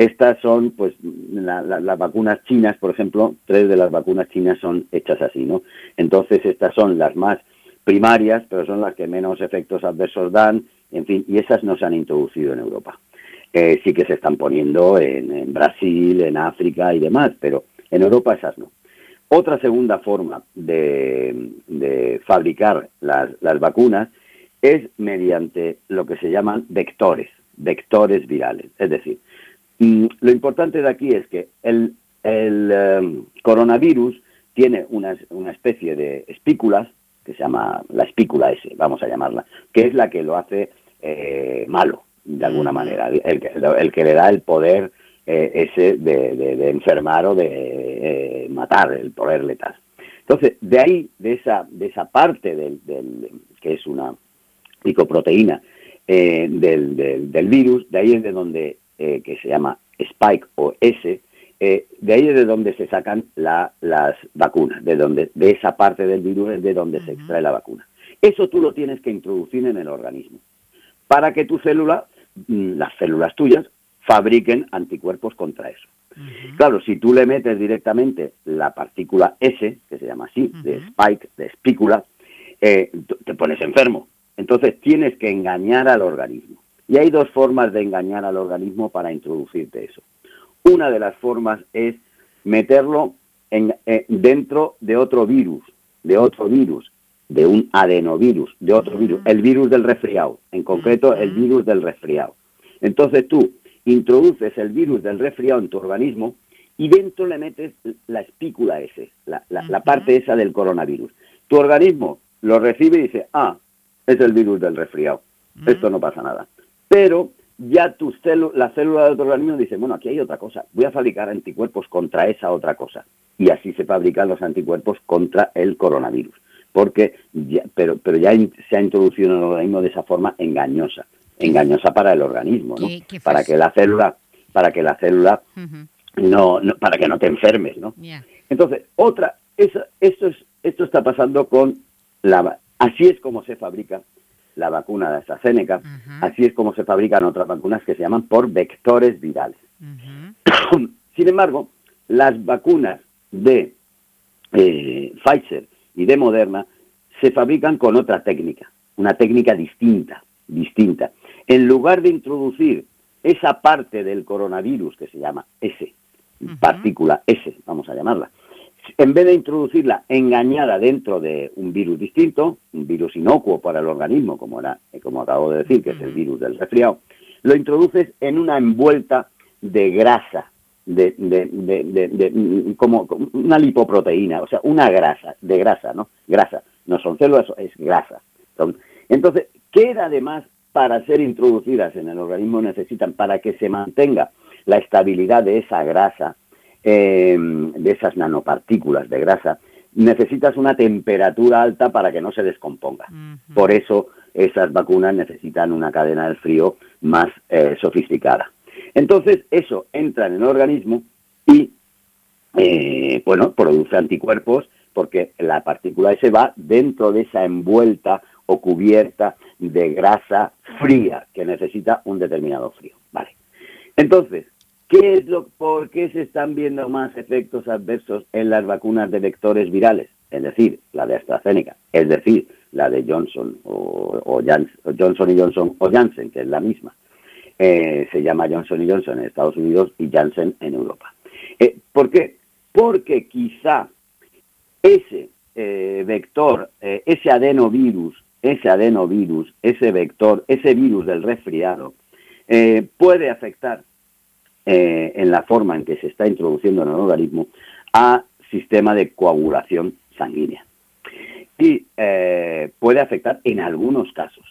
Estas son, pues, las vacunas chinas, por ejemplo, tres de las vacunas chinas son hechas así, ¿no? Entonces, estas son las más primarias, pero son las que menos efectos adversos dan, en fin, y esas no se han introducido en Europa. Eh, sí que se están poniendo en, Brasil, en África y demás, pero en Europa esas no. Otra segunda forma de, fabricar las, vacunas es mediante lo que se llaman vectores, vectores virales. Es decir, lo importante de aquí es que el, em, coronavirus tiene una, especie de espículas, que se llama la espícula S, vamos a llamarla, que es la que lo hace eh, malo, de alguna manera, el, que le da el poder eh, ese de, enfermar o de eh, matar, el poder letal. Entonces, de ahí, de esa, de esa parte del, que es una picoproteína del, del, virus, de ahí es de donde eh, que se llama Spike o S, eh, de ahí es de donde se sacan las vacunas, de, donde, de esa parte del virus es de donde se extrae la vacuna. Eso tú lo tienes que introducir en el organismo para que tu célula, mm, las células tuyas, fabriquen anticuerpos contra eso. Claro, si tú le metes directamente la partícula S, que se llama así, de spike, de espícula, eh, te pones enfermo. Entonces tienes que engañar al organismo. Y hay dos formas de engañar al organismo para introducirte eso. Una de las formas es meterlo en, eh, dentro de otro virus, de otro virus, de un adenovirus, de otro virus, el virus del resfriado, en concreto el virus del resfriado. Entonces tú introduces el virus del resfriado en tu organismo y dentro le metes la espícula ese, la, la parte esa del coronavirus. Tu organismo lo recibe y dice, ah, es el virus del resfriado, esto no pasa nada pero ya tu la célula de otro organismo dice, bueno, aquí hay otra cosa, voy a fabricar anticuerpos contra esa otra cosa. Y así se fabrican los anticuerpos contra el coronavirus. Porque ya, pero, pero ya se ha introducido en el organismo de esa forma engañosa, engañosa para el organismo, ¿no? para que la célula, para que la célula no, para que no te enfermes, ¿no? Entonces, otra, eso, esto, es, esto está pasando con la, así es como se fabrica la vacuna de AstraZeneca, así es como se fabrican otras vacunas que se llaman por vectores virales. Sin embargo, las vacunas de eh, Pfizer y de Moderna se fabrican con otra técnica, una técnica distinta, distinta. En lugar de introducir esa parte del coronavirus que se llama S, partícula S, vamos a llamarla, en vez de introducirla engañada dentro de un virus distinto, un virus inocuo para el organismo, como, era, como acabo de decir, que es el virus del resfriado, lo introduces en una envuelta de grasa, de, de- de- de- de- mm, como una lipoproteína, o sea, una grasa, de grasa, ¿no? Grasa, no son células, es grasa. Entonces, ¿qué además para ser introducidas en el organismo necesitan para que se mantenga la estabilidad de esa grasa, eh, de esas nanopartículas de grasa? Necesitas una temperatura alta para que no se descomponga. Por eso esas vacunas necesitan una cadena del frío más eh, sofisticada. Entonces, eso entra en el organismo y, eh, bueno, produce anticuerpos porque la partícula S va dentro de esa envuelta o cubierta de grasa fría que necesita un determinado frío. Vale. Entonces, ¿qué es lo, ¿por qué se están viendo más efectos adversos en las vacunas de vectores virales? Es decir, la de AstraZeneca, es decir, la de Johnson o, Johnson y Johnson o Janssen, que es la misma. Eh, se llama Johnson y Johnson en Estados Unidos y Janssen en Europa. Eh, ¿Por qué? Porque quizá ese eh, vector, ese adenovirus, ese adenovirus, ese vector, ese virus del resfriado, puede afectar eh, en la forma en que se está introduciendo en el organismo a sistema de coagulación sanguínea. Y eh, puede afectar en algunos casos,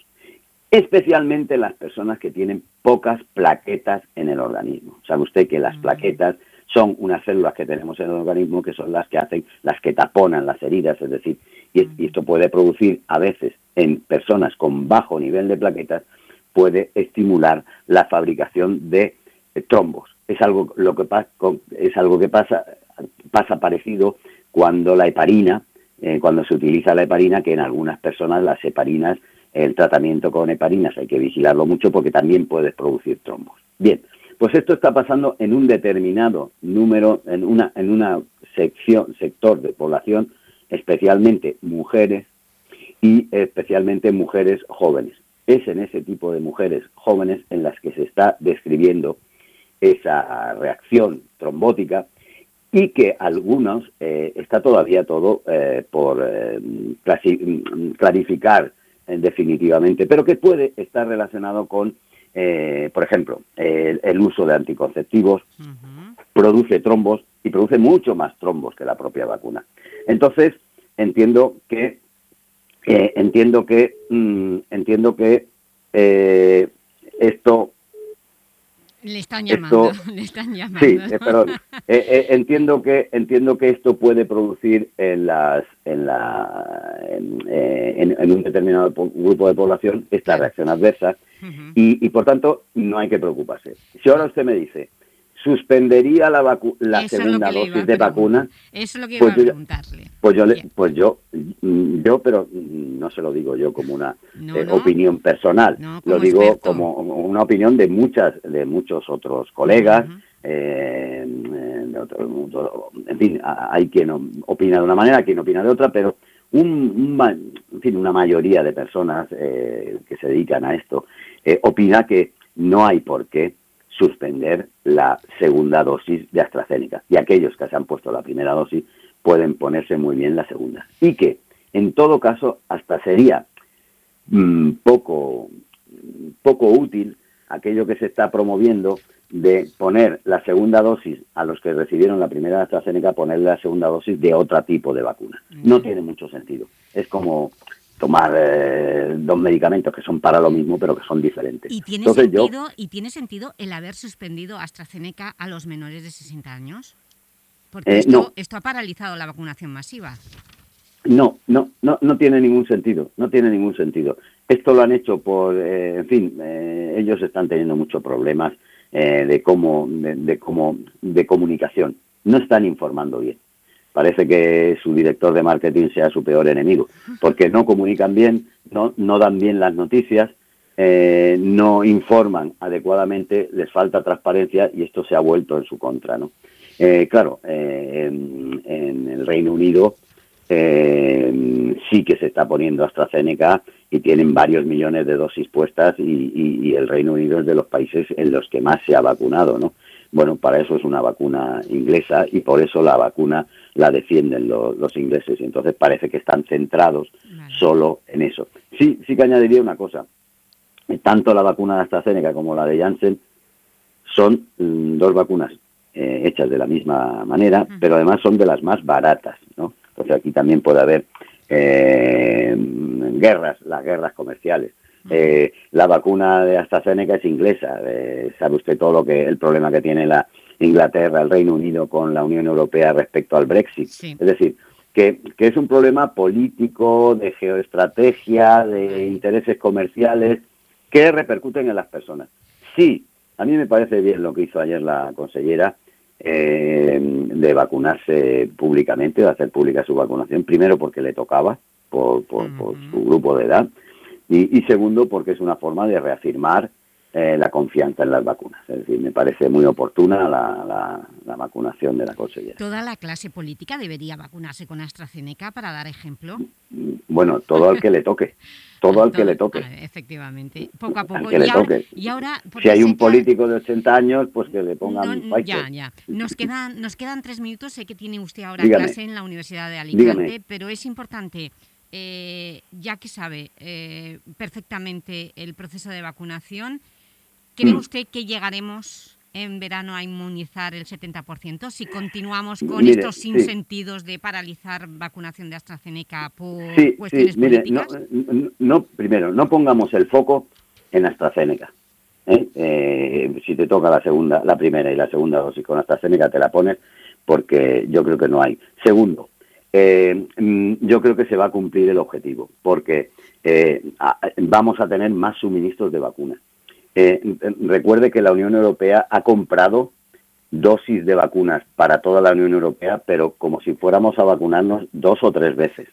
especialmente en las personas que tienen pocas plaquetas en el organismo. Sabe usted que las plaquetas son unas células que tenemos en el organismo que son las que hacen, las que taponan las heridas, es decir, y, y esto puede producir a veces en personas con bajo nivel de plaquetas, puede estimular la fabricación de trombos. Es algo lo que es algo que pasa pasa parecido cuando la heparina, eh, cuando se utiliza la heparina, que en algunas personas las heparinas, el tratamiento con heparinas hay que vigilarlo mucho porque también puede producir trombos. Bien, pues esto está pasando en un determinado número, en una, en una sección, sector de población, especialmente mujeres y especialmente mujeres jóvenes. Es en ese tipo de mujeres jóvenes en las que se está describiendo esa reacción trombótica y que algunos eh, está todavía todo eh, por eh, mm, clarificar definitivamente, pero que puede estar relacionado con, por ejemplo, el, el uso de anticonceptivos, produce trombos y produce mucho más trombos que la propia vacuna. Entonces, entiendo que entiendo que mm, entiendo que esto Le están Esto- llamando, le están llamando. Sí, eh, perdón. Eh, eh, entiendo que entiendo que esto puede producir en las en la en, eh, en- en un determinado po- grupo de población esta reacción adversa y, y, por tanto no hay que preocuparse. Si ahora usted me dice suspendería la vacu- la Eso segunda iba dosis de vacuna, Eso es lo que iba pues a yo ya- preguntarle. pues yo le- pues yo mm, yo pero mm, no se lo digo yo como una No, eh, no. opinión personal, No, lo digo experto. como una opinión de muchas de muchos otros colegas eh, eh, de otro- en fin, hay quien opina de una manera, quien opina de otra, pero un, un en fin, una mayoría de personas eh, que se dedican a esto eh, opina que no hay por qué suspender la segunda dosis de AstraZeneca y aquellos que se han puesto la primera dosis pueden ponerse muy bien la segunda y que en todo caso hasta sería mm, poco poco útil aquello que se está promoviendo de poner la segunda dosis a los que recibieron la primera AstraZeneca, poner la segunda dosis de otro tipo de vacuna. No tiene mucho sentido. Es como tomar eh, dos medicamentos que son para lo mismo, pero que son diferentes. ¿Y tiene, Entonces yo, sentido, ¿Y tiene sentido el haber suspendido AstraZeneca a los menores de 60 años? Porque Eh, esto, no. esto ha paralizado la vacunación masiva. No, no, no, no tiene ningún sentido, no tiene ningún sentido. Esto lo han hecho por, eh, en fin, eh, ellos están teniendo muchos problemas eh, de cómo, de, de cómo, de comunicación. No están informando bien. Parece que su director de marketing sea su peor enemigo, porque no comunican bien, no, no dan bien las noticias, eh, no informan adecuadamente, les falta transparencia y esto se ha vuelto en su contra, ¿no? Eh, claro, eh, en, el Reino Unido sí que se está poniendo AstraZeneca y tienen varios millones de dosis puestas y, y- y el Reino Unido es de los países en los que más se ha vacunado, ¿no? Bueno, para eso es una vacuna inglesa y por eso la vacuna la defienden lo- los ingleses y entonces parece que están centrados solo en eso. Sí, sí que añadiría una cosa. Tanto la vacuna de AstraZeneca como la de Janssen son mm, dos vacunas eh, hechas de la misma manera, pero además son de las más baratas, ¿no? Entonces aquí también puede haber eh, guerras, las guerras comerciales. Eh, la vacuna de AstraZeneca es inglesa. eh, sabe usted todo lo que el problema que tiene la Inglaterra, el Reino Unido con la Unión Europea respecto al Brexit. Es decir, que, que es un problema político, de geoestrategia, de intereses comerciales que repercuten en las personas. Sí, a mí me parece bien lo que hizo ayer la consellera eh, de vacunarse públicamente, de hacer pública su vacunación, primero porque le tocaba por, por, por su grupo de edad y, y segundo porque es una forma de reafirmar eh, la confianza en las vacunas. Es decir, me parece muy oportuna la, la- la vacunación de la consellera. Toda la clase política debería vacunarse con AstraZeneca para dar ejemplo. Bueno, todo al que le toque, todo al que le toque. Ah, Efectivamente, poco a Al poco. que Y le ahora, toque. y ahora, Si hay un político de 80 años, pues que le pongan No, ya, ya. Nos quedan, nos quedan tres minutos. Sé que tiene usted ahora Dígame. clase en la Universidad de Alicante, Dígame. pero es importante, eh, ya que sabe eh, perfectamente el proceso de vacunación, ¿cree Mm. usted que llegaremos en verano a inmunizar el 70% si continuamos con Mire, estos sí. sinsentidos de paralizar vacunación de AstraZeneca por Sí, cuestiones sí, mire, no, políticas? no- no- primero, no pongamos el foco en AstraZeneca. ¿eh? Eh, si te toca la segunda, la primera y la segunda dosis con AstraZeneca, te la pones porque yo creo que no hay. Segundo, eh, mm, yo creo que se va a cumplir el objetivo, porque eh, vamos a tener más suministros de vacunas. Eh, recuerde que la Unión Europea ha comprado dosis de vacunas para toda la Unión Europea, pero como si fuéramos a vacunarnos dos o tres veces.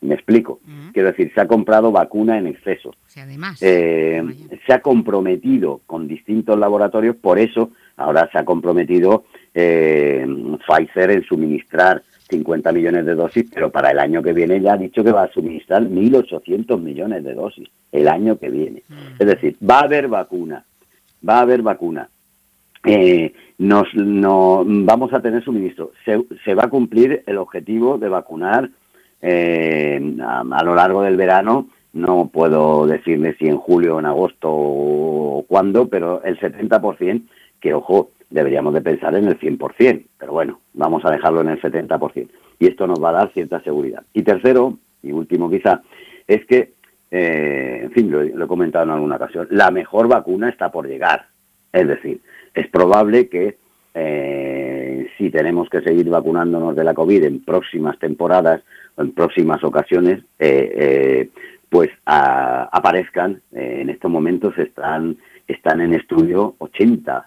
Me explico. Quiero decir, se ha comprado vacuna en exceso. además, Eh, se ha comprometido con distintos laboratorios, por eso ahora se ha comprometido eh, Pfizer en suministrar 50 millones de dosis, pero para el año que viene ya ha dicho que va a suministrar 1.800 millones de dosis el año que viene. Es decir, va a haber vacuna, va a haber vacuna. Eh, nos, no, vamos a tener suministro. Se, se va a cumplir el objetivo de vacunar eh, a, a lo largo del verano. No puedo decirle si en julio en agosto o cuándo, pero el 70%, que ojo, deberíamos de pensar en el 100%, pero bueno, vamos a dejarlo en el 70%. Y esto nos va a dar cierta seguridad. Y tercero, y último quizá, es que, eh, en fin, lo, he- comentado en alguna ocasión, la mejor vacuna está por llegar. Es decir, es probable que eh, si tenemos que seguir vacunándonos de la COVID en próximas temporadas o en próximas ocasiones, eh, pues a- aparezcan, en estos momentos están, están en estudio 80 vac-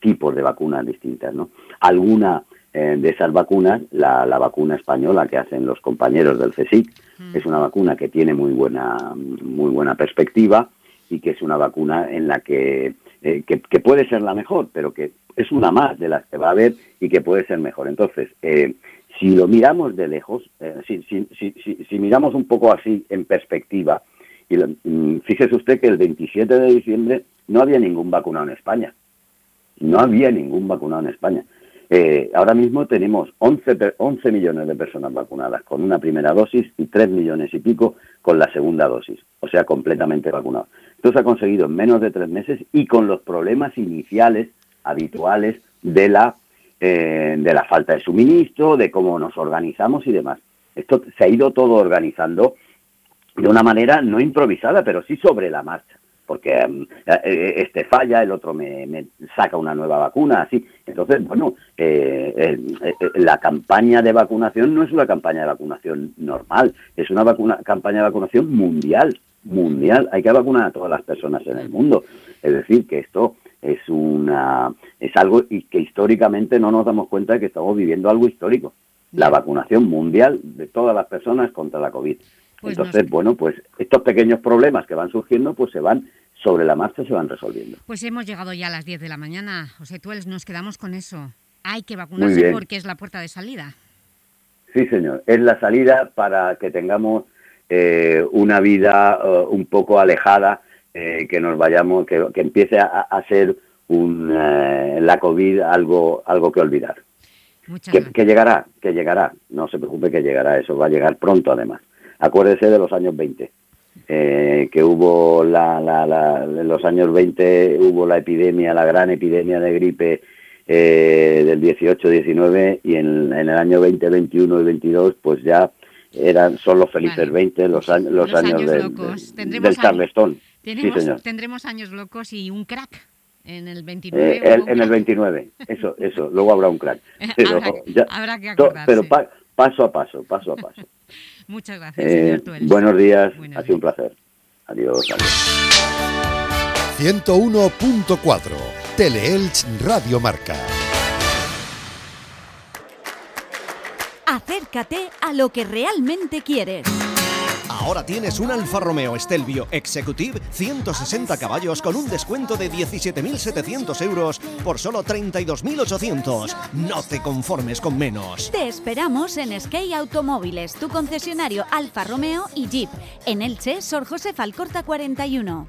tipos de vacunas distintas. ¿no? Alguna eh, de esas vacunas, la, la vacuna española que hacen los compañeros del CSIC, es una vacuna que tiene muy buena, muy buena perspectiva y que es una vacuna en la que, eh, que, que puede ser la mejor, pero que es una más de las que va a haber y que puede ser mejor. Entonces, eh, si lo miramos de lejos, si, si, si, si- si miramos un poco así en perspectiva, y lo- mm, fíjese usted que el 27 de diciembre no había ningún vacunado en España. No había ningún vacunado en España. Eh, ahora mismo tenemos 11, per- 11 millones de personas vacunadas con una primera dosis y 3 millones y pico con la segunda dosis, o sea, completamente vacunados. Esto se ha conseguido en menos de tres meses y con los problemas iniciales, habituales, de la, eh, de la falta de suministro, de cómo nos organizamos y demás. Esto se ha ido todo organizando de una manera no improvisada, pero sí sobre la marcha. Porque mm, eh, este falla, el otro me, me saca una nueva vacuna, así. Entonces, bueno, eh, eh, eh, la campaña de vacunación no es una campaña de vacunación normal, es una vacuna, campaña de vacunación mundial, mundial. Hay que vacunar a todas las personas en el mundo. Es decir, que esto es una es algo y que históricamente no nos damos cuenta de que estamos viviendo algo histórico. La vacunación mundial de todas las personas contra la COVID. Pues Entonces, bueno, pues estos pequeños problemas que van surgiendo, pues se van sobre la marcha, se van resolviendo. Pues hemos llegado ya a las 10 de la mañana. José Tuels, nos quedamos con eso. Hay que vacunarse porque es la puerta de salida. Sí, señor. Es la salida para que tengamos eh, una vida eh, un poco alejada, eh, que nos vayamos, que, que empiece a, a ser un, eh, la COVID algo, algo que olvidar. Muchas Que, gracias. que llegará, que llegará. No se preocupe que llegará, eso va a llegar pronto además. Acuérdese de los años 20, eh, que hubo la, la, la- en los años 20 hubo la epidemia, la gran epidemia de gripe eh, del 18-19 y en, en el año 20, 21 y 22 pues ya eran son los felices 20, los, años, los, Los años, locos. del, Tendremos del años- Charleston. Sí, Tendremos, señor. tendremos años locos y un crack en el 29. Eh, el- en el crack. 29, eso, eso, luego habrá un crack. Pero, Habrá- ya- habrá que to- pero pa- paso a paso, paso a paso. Muchas gracias, Eh, señor Tuels. buenos días, Buenos ha sido un placer. Adiós, adiós. 101.4 Teleelch Radio Marca. Acércate a lo que realmente quieres. Ahora tienes un Alfa Romeo Stelvio Executive 160 caballos con un descuento de 17.700 euros por solo 32.800. No te conformes con menos. Te esperamos en Sky Automóviles, tu concesionario Alfa Romeo y Jeep. En Elche, Sor José Falcorta 41.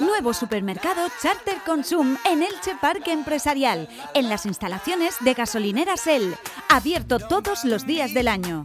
Nuevo supermercado Charter Consum en Elche Parque Empresarial, en las instalaciones de gasolineras El, abierto todos los días del año.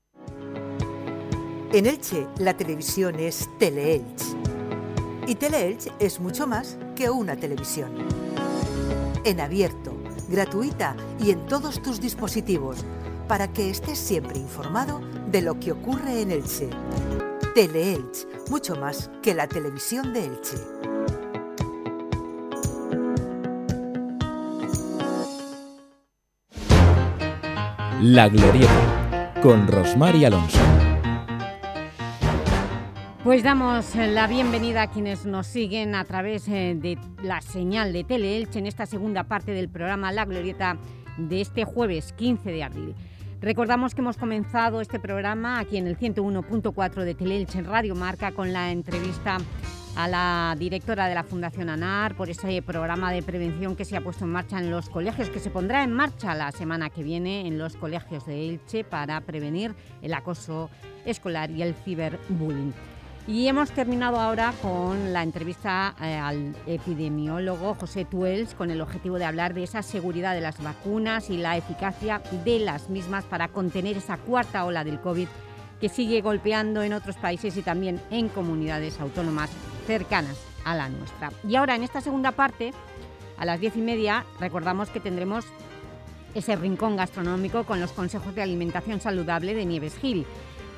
En Elche, la televisión es Teleelch. Y Teleelch es mucho más que una televisión. En abierto, gratuita y en todos tus dispositivos, para que estés siempre informado de lo que ocurre en Elche. Teleelch, mucho más que la televisión de Elche. La Glorieta, con Rosmar y Alonso. Pues damos la bienvenida a quienes nos siguen a través eh, de la señal de Teleelch en esta segunda parte del programa La Glorieta de este jueves 15 de abril. Recordamos que hemos comenzado este programa aquí en el 101.4 de Teleelch en Radio Marca con la entrevista a la directora de la Fundación ANAR por ese programa de prevención que se ha puesto en marcha en los colegios, que se pondrá en marcha la semana que viene en los colegios de Elche para prevenir el acoso escolar y el ciberbullying. Y hemos terminado ahora con la entrevista eh, al epidemiólogo José Tuels con el objetivo de hablar de esa seguridad de las vacunas y la eficacia de las mismas para contener esa cuarta ola del COVID que sigue golpeando en otros países y también en comunidades autónomas cercanas a la nuestra. Y ahora, en esta segunda parte, a las diez y media, recordamos que tendremos ese rincón gastronómico con los consejos de alimentación saludable de Nieves Gil.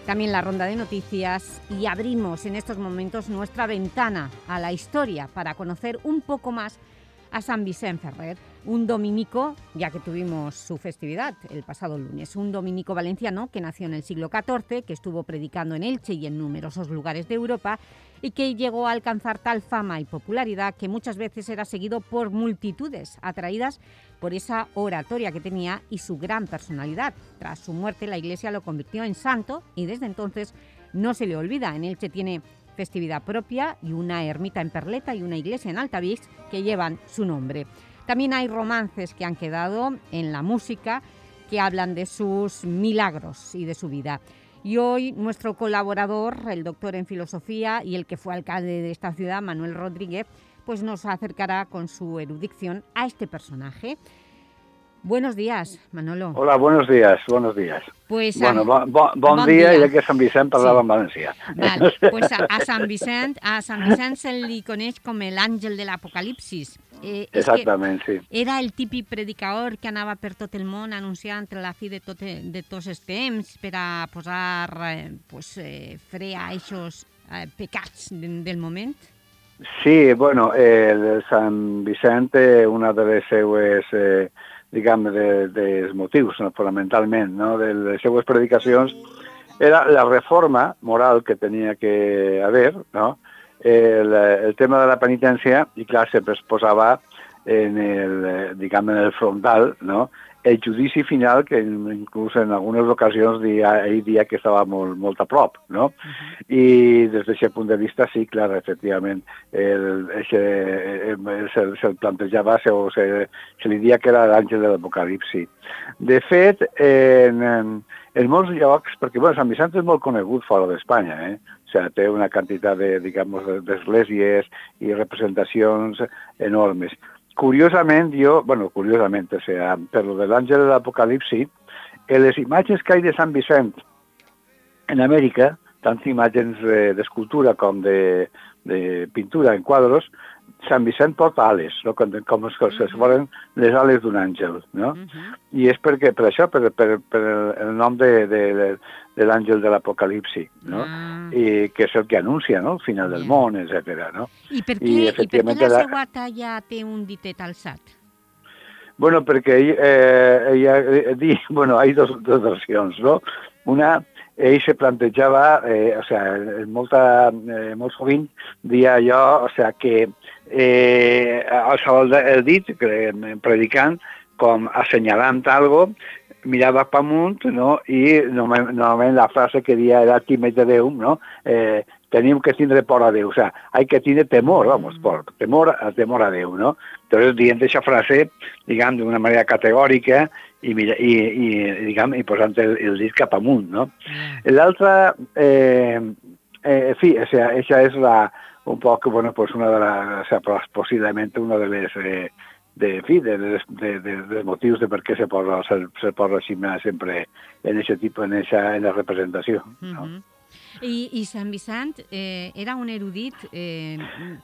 También la ronda de noticias y abrimos en estos momentos nuestra ventana a la historia para conocer un poco más a San Vicente Ferrer, un dominico, ya que tuvimos su festividad el pasado lunes, un dominico valenciano que nació en el siglo XIV, que estuvo predicando en Elche y en numerosos lugares de Europa y que llegó a alcanzar tal fama y popularidad que muchas veces era seguido por multitudes atraídas por esa oratoria que tenía y su gran personalidad. Tras su muerte la Iglesia lo convirtió en santo y desde entonces no se le olvida. En Elche tiene festividad propia y una ermita en Perleta y una iglesia en Altavix que llevan su nombre. También hay romances que han quedado en la música que hablan de sus milagros y de su vida. Y hoy nuestro colaborador, el doctor en filosofía y el que fue alcalde de esta ciudad, Manuel Rodríguez, pues nos acercará con su erudición a este personaje. Buenos días, Manolo. Hola, buenos días, buenos días. Pues bueno, a- bo, bo, bon, bon dia, dia. ja que Sant Vicent parlava en valencià. Val, pues a, a Sant Vicent, a Sant Vicent se li coneix com l'àngel de l'Apocalipsis. Eh, Exactament, sí. Era el típic predicador que anava per tot el món anunciant la fi de, tot, de tots els temps per a posar eh, pues, eh, fre a aquests eh, pecats de, del moment. Sí, bueno, el Sant Vicent, eh, una de les seues, eh, diguem, de, dels motius, no, fonamentalment, no, de les seues predicacions, era la reforma moral que tenia que haver, no? el, el tema de la penitència, i clar, sempre es posava en el, diguem, en el frontal, no? El judici final, que inclús en algunes ocasions dia, ell dia que estava molt, molt a prop, no? Uh -huh. I des d'aquest punt de vista, sí, clar, efectivament, el, ese, se'l se plantejava, se, se, se li dia que era l'àngel de l'Apocalipsi. De fet, en, en, en molts llocs, perquè bueno, Sant Vicent és molt conegut fora d'Espanya, eh? o sigui, té una quantitat de, digamos, d'esglésies i representacions enormes. Curiosament, jo, bueno, curiosament, o sea, per lo de l'àngel de l'Apocalipsi, les imatges que hi de Sant Vicent en Amèrica, tant imatges d'escultura com de, de pintura en quadros, Sant Vicent porta ales, no? com, com es, se volen les ales d'un àngel, no? Uh -huh. I és perquè, per això, per, per, per el nom de, de, de, de l'àngel de l'Apocalipsi, no? Uh -huh. I que és el que anuncia, no?, el final del món, etc. no? I per què, I, i per què la seva talla té un ditet alçat? Bueno, perquè ell, eh, ella, eh, di, bueno, hi ha dos, dos versions, no? Una, ell se plantejava, eh, o sea, molta, eh, molt sovint dia allò, o sea, que eh, el, el dit, predicant, com assenyalant algo, mirava pa amunt, no? i normalment la frase que dia era tímet de Déu, no? eh, tenim que tindre por a Déu, o sea, hay que tindre temor, vamos, por, temor, temor a Déu, ¿no? Entonces, dient aquesta frase, diguem, d'una manera categòrica i, i, i, diguem, i posant el, el dit cap amunt, no? L'altra, eh, eh, fi, o sea, esa és la, un poc, bueno, pues una de las, o sea, posiblemente una de les, eh, de, fi, de, de, de, de, de motius de per què se posa, se, se posa sempre en ese tipo, en esa, en la representació. No? Uh -huh. I, I Sant Vicent eh, era un erudit... Eh,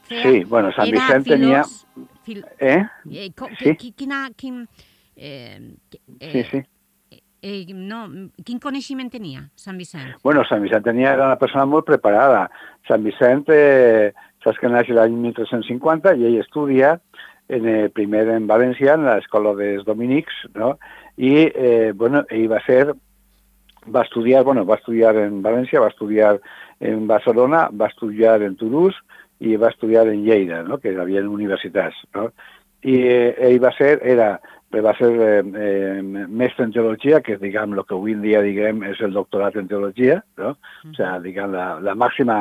feia, sí, bueno, Sant Vicent filós, tenia... Fil, eh? eh co, sí? Qui, quina, quin, eh, eh, sí, sí. Eh, no, quin coneixement tenia Sant Vicent? Bueno, Sant Vicent tenia, era una persona molt preparada. Sant Vicent, eh, saps que naix l'any 1350 i ell estudia en el primer en València, en l'escola dels Dominics, no? i eh, bueno, ell va ser va estudiar, bueno, va estudiar en València, va estudiar en Barcelona, va estudiar en Toulouse i va estudiar en Lleida, no? que hi havia universitats. No? I eh, ell ser, era, va ser eh, eh, mestre en teologia, que diguem, el que avui en dia diguem és el doctorat en teologia, no? o sigui, diguem, la, la màxima,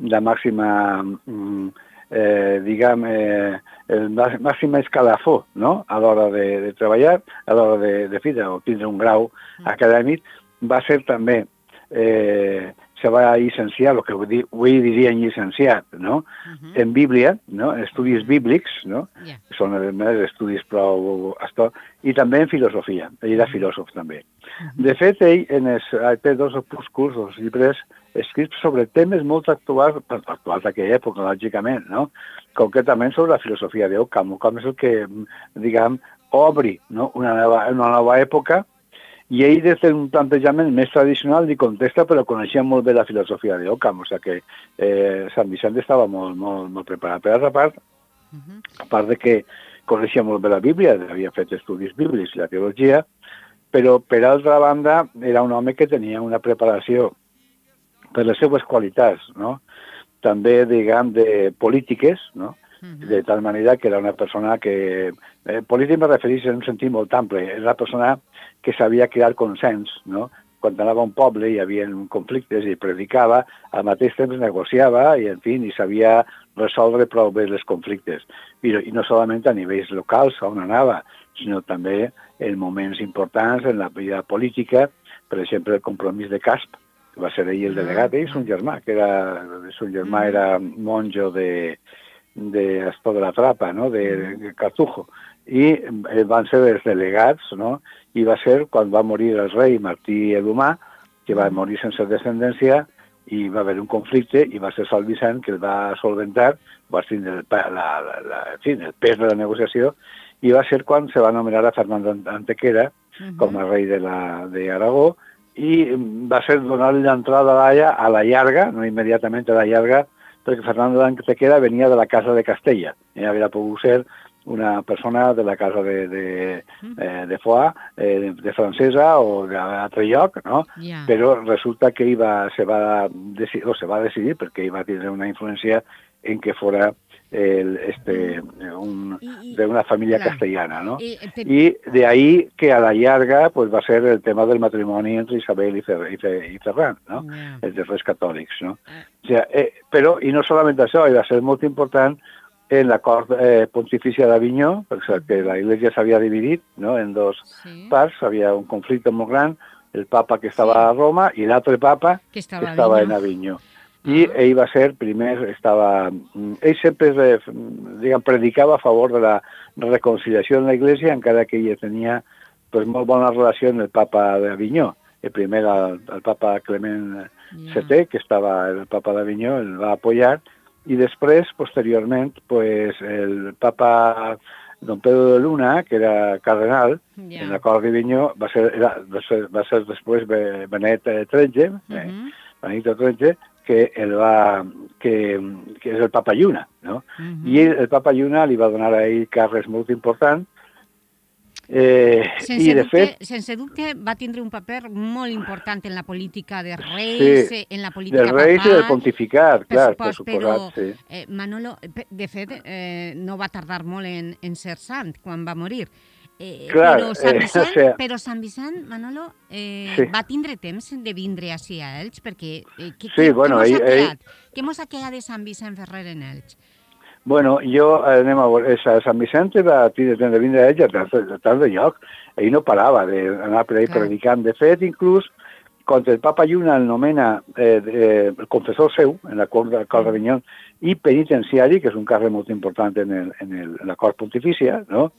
la màxima mm, eh, diguem, eh, el màxim escalafó no? a l'hora de, de treballar, a l'hora de, de, de, de tindre un grau acadèmic, va ser també, eh, se va llicenciar, el que avui, avui dirien llicenciat, no? Uh -huh. en Bíblia, no? en estudis bíblics, no? Yeah. són a més estudis prou... Esto, i també en filosofia, ell era filòsof també. Uh -huh. De fet, ell en els, té dos opúsculs, dos llibres, escrits sobre temes molt actuals, actuals d'aquella època, lògicament, no? concretament sobre la filosofia d'Occam, com és el que, diguem, obri no? una, nova, una nova època i ell des d'un plantejament més tradicional li contesta però coneixia molt bé la filosofia d'Occam, o sigui que eh, Sant Vicent estava molt, molt, molt preparat. Per altra part, uh -huh. a part de que coneixia molt bé la Bíblia, havia fet estudis bíblics i la teologia, però per altra banda era un home que tenia una preparació per les seues qualitats, no? també, diguem, de polítiques, no? De tal manera que era una persona que... Eh, polític me referís en un sentit molt ample. Era una persona que sabia crear consens, no? Quan anava a un poble hi havia conflictes i predicava, al mateix temps negociava i, en fi, i sabia resoldre prou bé els conflictes. I, i no solament a nivells locals on anava, sinó també en moments importants en la vida política, per exemple, el compromís de Casp, que va ser ell el delegat, ell és un germà, que era, son germà era monjo de, de Astor de la Trapa, no? de, de Cartujo, i eh, van ser els delegats, no? i va ser quan va morir el rei Martí Edumà, que va morir sense descendència, i va haver un conflicte, i va ser Sant Vicent que el va solventar, va tindre el, la, la, la, en fi, el pes de la negociació, i va ser quan se va anomenar a Fernando Antequera uh -huh. com a rei d'Aragó, i va ser donar l'entrada a la, a la llarga, no immediatament a la llarga, perquè Fernando d'Antequera venia de la casa de Castella, i havia pogut ser una persona de la casa de, de, eh, de Foix, eh, de, de francesa o d'altre lloc, no? Ja. Però resulta que iba, se, va decidir, o se va decidir perquè iba a tindre una influència en que fora el, este, un, de una familia claro. castellana, ¿no? Y, eh, Y de ahí que a la larga pues va a ser el tema del matrimonio entre Isabel y, Fer, y, Fe- y Ferran, ¿no? Els de Reis Catòlics, no? O sea, eh, però, i no solament això, i va ser molt important en l'acord eh, pontifici d'Avinyó, perquè la Iglesia s'havia dividit no? en dos parts, havia un conflicte molt gran, el papa que estava a Roma i l'altre papa Que a Avinyó. en Avinyó. I ell va ser, primer, estava... mm, Ell sempre, diguem, predicava a favor de la reconciliació en la Iglesia, encara que ell tenia pues, molt bona relació amb el papa d'Avinyó. El primer, el, el papa Clement VII, que estava el papa d'Avinyó, el va apoyar, i després, posteriorment, pues, el papa don Pedro de Luna, que era cardenal, Ja. en l'acord d'Avinyó, va ser, era, va, ser, va ser després Be- Benet eh, XIII, eh, Benedicto XIII, que el va, que, que és el papa Lluna, no? I ell, el papa Lluna li va donar a ell càrrecs molt importants, eh, Sense, i de dubte, fet, sense dubte va tindre un paper molt important en la política de Reis, Sí, eh, en la política del Reis i del papal, pontificat, per clar, per supost, però, suposat, sí. eh, Manolo, pe- de fet, eh, no va tardar molt en, en ser sant quan va morir. Eh, Clar, però, Sant eh, Vicent, o sea- però Sant Vicent, Manolo, eh, Sí. va tindre temps de vindre així a Elx, perquè eh, què, Sí, què, bueno, què mos ell- ha ell- quedat? Què mos ha quedat de Sant Vicent Ferrer en Elx? Bueno, jo, eh, anem a veure, a Sant Vicent va tindre de vindre a ell a tant de, tant de lloc. Ell no parava d'anar per ahí predicant. De fet, inclús, quan el papa Lluna el nomena eh, eh, el confessor seu, en l'acord del cor d'Avinyó, i penitenciari, que és un càrrec molt important en el- en el- en l'acord pontifícia, no?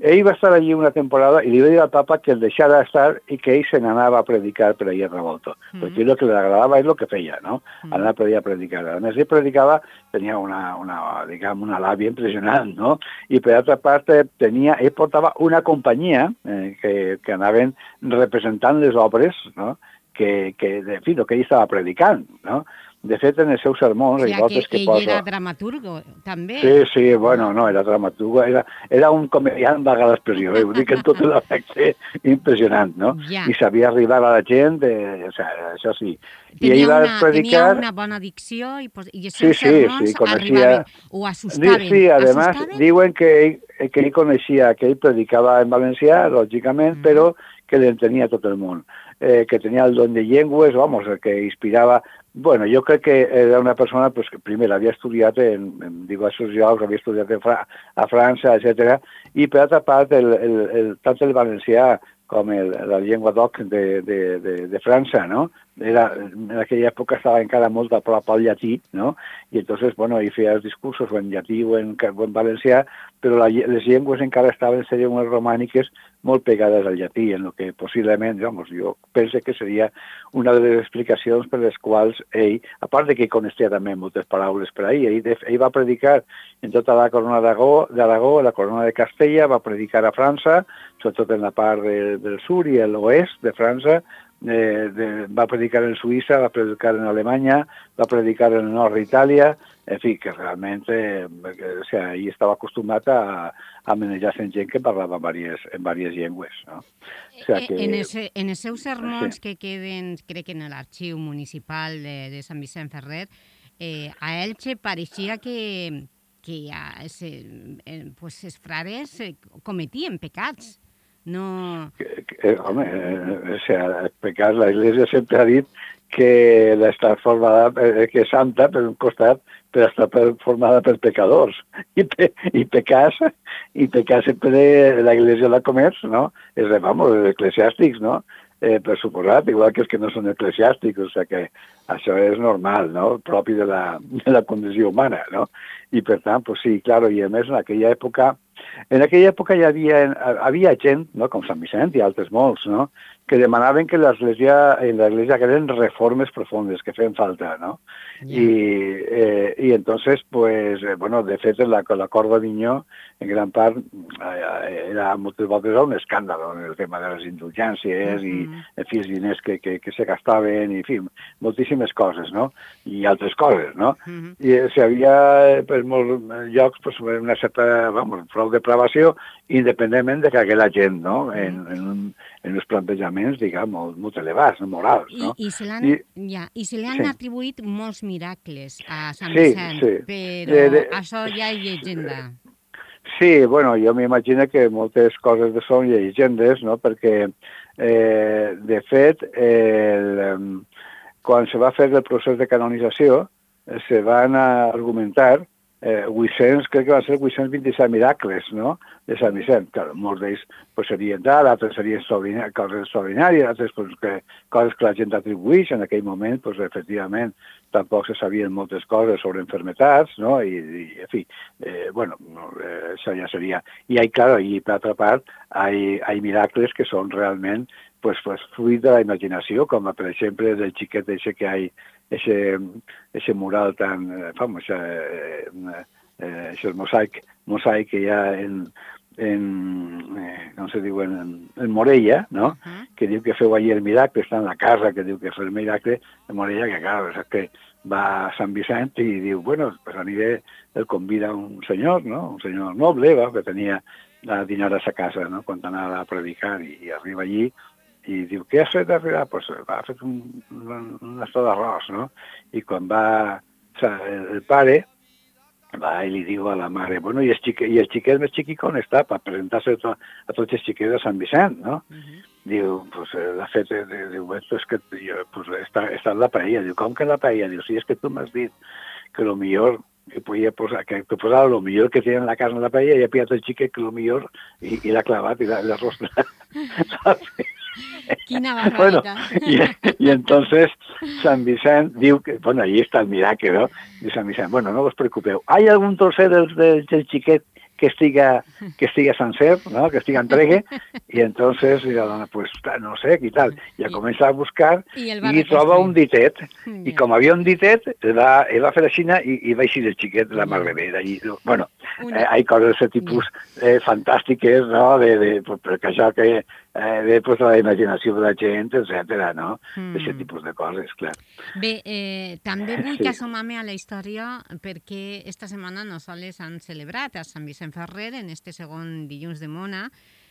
Ell va estar allí una temporada i li va dir al papa que el deixara estar i que ell se n'anava a predicar per allà a Revolto. Perquè el que li agradava és el que feia, no? Anar per allà a predicar. A més, ell predicava, tenia una, una, diguem, una làbia impressionant, no? I per altra part, eh, tenia, ell portava una companyia eh, que, que anaven representant les obres, no? Que, que de fi, el que ell estava predicant, no? De fet, en els seus sermons, O sigui, que que ell posa... era dramaturgo, també. Sí, sí, bueno, no, era dramaturgo, era, era un comediant, vaga l'expressió, eh? vull dir que en tot l'efecte impressionant, no? Ja. I sabia arribar a la gent, eh, o sigui, això sí. I Tenia, ell va una, predicar... tenia una bona dicció i, pos- i els Sí, seus sí, sermons sí, coneixia... arribaven o assustaven. Sí, además, assustaven? diuen que ell, que ell coneixia, que ell predicava en valencià, lògicament, Mm. però que l'entenia tot el món. Eh, que tenia el don de llengües, vamos, el que inspirava... Bueno, jo crec que era una persona pues, que primer havia estudiat en, en diversos llocs, havia estudiat en Fra a França, etc. I per altra part, el, el, el, tant el valencià com el, la llengua doc de, de, de, de França, no? Era, en aquella època estava encara molt a prop al llatí, no? I entonces, bueno, ell feia els discursos o en llatí o en, o en valencià, però la, les llengües encara estaven, serien unes romàniques molt pegades al llatí, en el que possiblement, vamos, jo penso que seria una de les explicacions per les quals ell, a part de que coneixia també moltes paraules per ahí, ell, de- ell va predicar en tota la corona d'Aragó, la corona de Castella, va predicar a França, sobretot en la part de, del sud i l'oest de França, eh, de, va predicar en Suïssa, va predicar en Alemanya, va predicar en el nord d'Itàlia, en fi, que realment eh, o sea, ell estava acostumat a, a manejar-se amb gent que parlava en diverses, en diverses llengües. No? O sea, que, Eh, En, ese, en els seus sermons Sí. que queden, crec que en l'arxiu municipal de, de Sant Vicent Ferrer, eh, a Elche pareixia que, que ja, se, eh, pues, els frares eh, cometien pecats. No... eh, home, eh, o sea, pecat, la Iglesia sempre ha dit que està formada, eh, que és santa per un costat, però està per, formada per pecadors. I, pe, i pecats, i pecats sempre la Iglesia la comerç, no? És vamos, els eclesiàstics, no? Eh, per suposat, igual que els que no són eclesiàstics, o sigui que això és normal, no? Propi de la, de la condició humana, no? I per tant, pues sí, claro, i a més en aquella època en aquella època hi havia, havia gent, no, com Sant Vicent i altres molts, no, que demanaven que l'església en l'església queden reformes profundes que feien falta, no? Y, eh, y entonces, pues, eh, bueno, de fet, l'acord d'Avinyó, en gran part, eh, era moltes voltes un escàndol en el tema de les indulgències i, en fi, els diners que, que, que se gastaven, i, en fi, moltíssimes coses, no? I altres coses, no? I eh, si havia, per molts llocs, pues, una certa, vamos, prou depravació, independentment de que aquella gent, no?, en, en, un, en uns plantejaments, diguem, molt, molt elevats, morals, no? I, i se l'han ja, i se han sí. atribuït molts miracles a Sant Sí, Vicent, sí. però De- de- això ja és llegenda. Sí, bueno, jo m'imagino que moltes coses de són llegendes, no?, perquè, eh, de fet, el, quan se va fer el procés de canonització, eh, se van argumentar eh, 800, crec que van ser 827 miracles, no?, de Sant Vicent. Claro, molts d'ells pues, serien tal, altres serien coses extraordinàries, altres pues, que, coses que la gent atribueix. En aquell moment, pues, efectivament, tampoc se sabien moltes coses sobre enfermetats, no?, i, i en fi, eh, bueno, no, eh, això ja seria... I hay, claro, i per altra part, hay, hay miracles que són realment pues, pues, fruit de la imaginació, com per exemple del xiquet que hay, ese, ese mural tan eh, famós, eh, eh, eh, és mosaic, mosaic que ha en, en eh, com se diu, en, en Morella, no? que diu que feu allí el miracle, està en la casa que diu que feu el miracle de Morella, que clar, és que va a Sant Vicent i diu, bueno, pues aniré, el convida un senyor, no? un senyor noble, va, que tenia a dinar a sa casa, no? quan anava a predicar, i, i arriba allí i diu, què has fet arribar? Pues va, ha fet un, un, un estó d'arròs, no? I quan va o sea, el, el pare, va i li diu a la mare, bueno, i el, xique, i el xiquet més xiquic on està per presentar-se a, a tots els xiquets de Sant Vicent, no? Diu, pues eh, l'ha fet, eh, diu, esto es que jo, pues, està, està en la paella. Diu, com que en la paella? Diu, sí, és que tu m'has dit que lo millor que podia posar, que, que posava lo millor que tenen la carn en la paella i ha pillat el xiquet que lo millor i, i l'ha clavat i l'ha rostrat. Quina Bueno, barbaritat. y, y entonces San Vicent diu que, bueno, ahí está el miracle, ¿no? Diu San Vicent, bueno, no us preocupeu. ¿Hay algún trosset del, del, del xiquet que estiga, que estiga sencer, ¿no? que estiga entregue? Y entonces, la dona, pues, no sé, y tal. I comença a buscar I i, troba un ditet. I com havia un ditet, el va, el va fer així i, i va eixir el xiquet de la Mar de Bé. d'allí. Bueno, eh, hay coses d'aquest tipus eh, fantàstiques, no?, de, de, perquè això que eh, de pues, la imaginació de la gent, etc. no? Mm. D'aquest tipus de coses, clar. Bé, eh, també vull Sí. que assomar-me a la història perquè esta setmana no sols han celebrat a Sant Vicent Ferrer en este segon dilluns de Mona,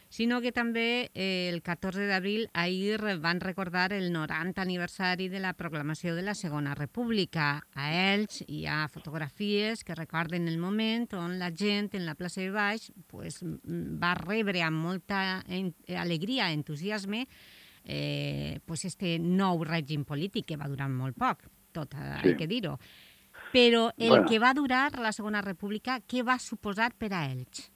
sinó que també eh, el 14 d'abril ahir van recordar el 90 aniversari de la proclamació de la Segona República. A ells hi ha fotografies que recorden el moment on la gent en la plaça de Baix pues, va rebre amb molta en alegria, entusiasme, eh, pues este nou règim polític que va durar molt poc, tot ha Sí. que dir-ho. Però el Bueno. que va durar la Segona República, què va suposar per a ells?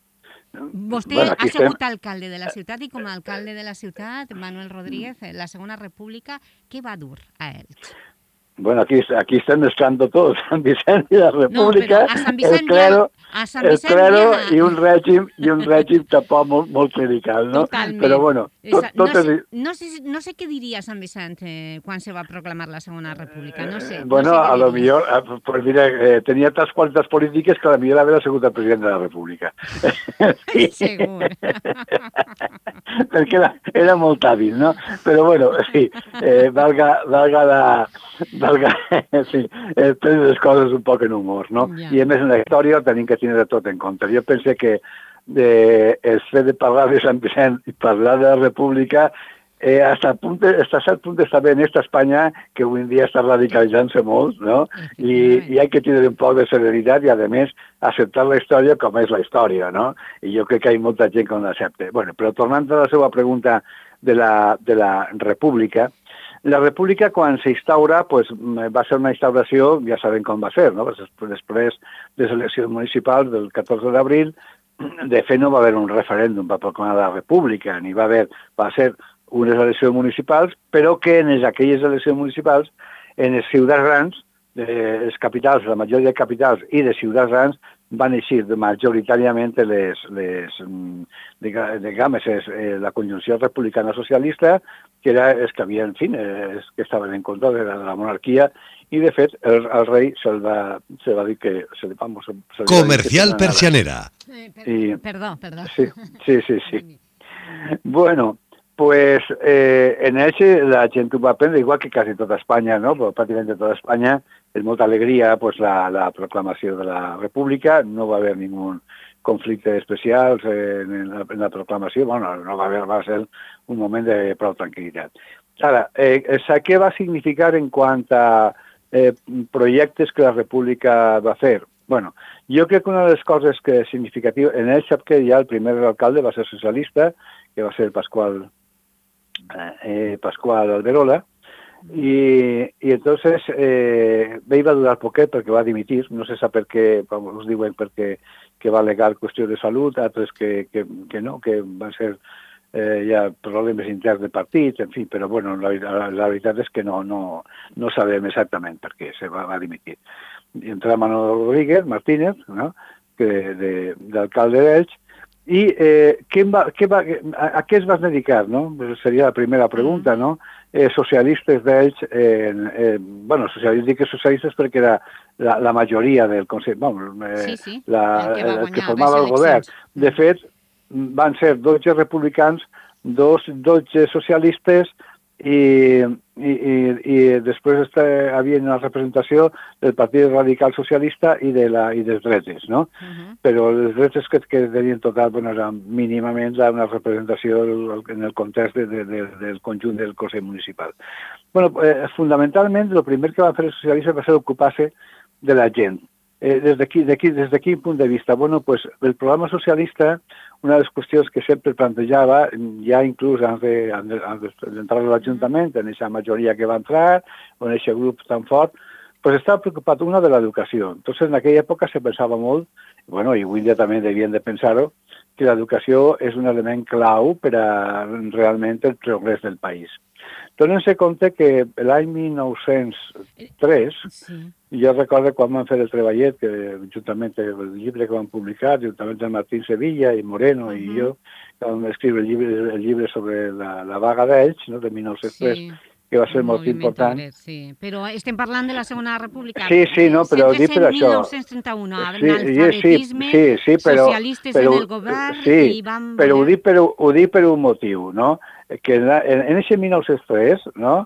Vostè Bueno, ha sigut estem- alcalde de la ciutat i com a alcalde de la ciutat, Manuel Rodríguez, eh, la Segona República, què va dur a ells? Bueno, aquí, aquí están mezclando todo, San Vicente y la República, però a Sant Vicent el clero, ja- a Sant el clero i un règim, i un règim tampoc molt, molt clerical, no? Totalment. Però bueno, tot, tot no, és... sé, no, sé, no sé què diria Sant Vicent eh, quan se va proclamar la Segona República, no sé. Bueno, no sé a lo millor, eh, pues mira, eh, tenia tants qualitats polítiques que a la millor haver sigut el president de la República. Sí. Segur. Perquè era, era molt hàbil, no? Però bueno, sí, eh, valga, valga la... Valga, sí, eh, les coses un poc en humor, no? Ja. I a més en la història tenim que tenir de tot en compte. Jo pense que eh, el fet de parlar de Sant Vicent i parlar de la República eh, hasta, punt, hasta cert punt està bé en esta Espanya que avui en dia està radicalitzant-se molt, no? I, I hay que tenir un poc de serenitat i, a més, acceptar la història com és la història, no? I jo crec que hi ha molta gent que no l'accepta. Bueno, però tornant a la seva pregunta de la, de la República, la República, quan s'instaura, pues, mm, va ser una instauració, ja sabem com va ser, no? Després de les eleccions municipals del 14 d'abril, de fet no va haver un referèndum per proclamar la República, ni va haver, va ser unes eleccions municipals, però que en les- aquelles eleccions municipals, en les ciutats grans, eh, els capitals, la majoria de capitals i de ciutats grans, van eixir majoritàriament les, les mm, diga- diguem, és, eh, la conjunció republicana socialista, que era els que havien, en fi, eh, els que estaven en contra de la, de la monarquia, i de fet el, el rei se'l va, se va dir que... Se, li- vamos, se, li que Comercial. Persianera. Y- Perdón, perdón. Sí, sí, sí, sí. Bueno, pues eh, en Elche la gent ho va prendre, igual que quasi tota Espanya, no? Però pràcticament tota Espanya, és molta alegria pues, la, la proclamació de la República, no va haver ningú conflicte especial eh, en, la, en la proclamació, bueno, no va haver, va ser un moment de prou tranquil·litat. Ara, eh, eh, què va significar en quant a eh, projectes que la República va fer? Bueno, jo crec que una de les coses que és significativa, en ell sap que ja el primer alcalde va ser socialista, que va ser Pascual, eh, Pascual Alberola, i, i entonces eh, ell va durar poquet perquè va dimitir, no se sap per què, us diuen perquè que va alegar qüestió de salut, altres que, que, que no, que van ser eh, ja problemes interns de partit, en fi, però bueno, la, la, la veritat és que no, no, no sabem exactament per què se va, va dimitir. I entra Manolo Rodríguez Martínez, no? que de, d'alcalde d'Elx, i eh, què va, què va, a, a què es vas dedicar, no? Seria la primera pregunta, no? Eh, socialistes d'ells, eh, eh, bueno, socialistes, dic que socialistes perquè era la, la majoria del Consell, bueno, eh, Sí, sí, la, el que va el que guanyar formava el govern. De fet, van ser 12 republicans, dos, 12 socialistes i, i, i, i després hi havia una representació del Partit Radical Socialista i, de la, i dels dretes, no? Però els dretes que, que tenien total bueno, era mínimament una representació en el context de, de, de, del conjunt del Consell Municipal. Bueno, eh, fundamentalment, el primer que van fer els socialistes va ser ocupar-se de la gent. Eh, des d'aquí, de quin punt de vista? Bueno, pues el programa socialista, una de les qüestions que sempre plantejava, ja inclús abans de- abans de- d'entrar a l'Ajuntament, en aquesta majoria que va entrar, o en aquest grup tan fort, pues estava preocupat una de l'educació. Entonces, en aquella època se pensava molt, bueno, i avui dia també devien de pensar-ho, que l'educació és un element clau per a realment el progrés del país. Donen-se compte que l'any 1903, jo recordo quan van fer el treballet, que juntament el llibre que van publicar, juntament amb Martín Sevilla i Moreno i jo, que vam escriure el llibre, el llibre sobre la, la vaga d'Elx, no, de 1903, Sí, que va ser el molt important. obrer, sí. Però estem parlant de la Segona República. Sí, sí, no, però dic per això. 1931, Sí, analfabetisme, sí, sí, però, socialistes però, en el govern sí, i van... però ho dic per, ho dic per un motiu, no? Que en, en, en ese 1903, no?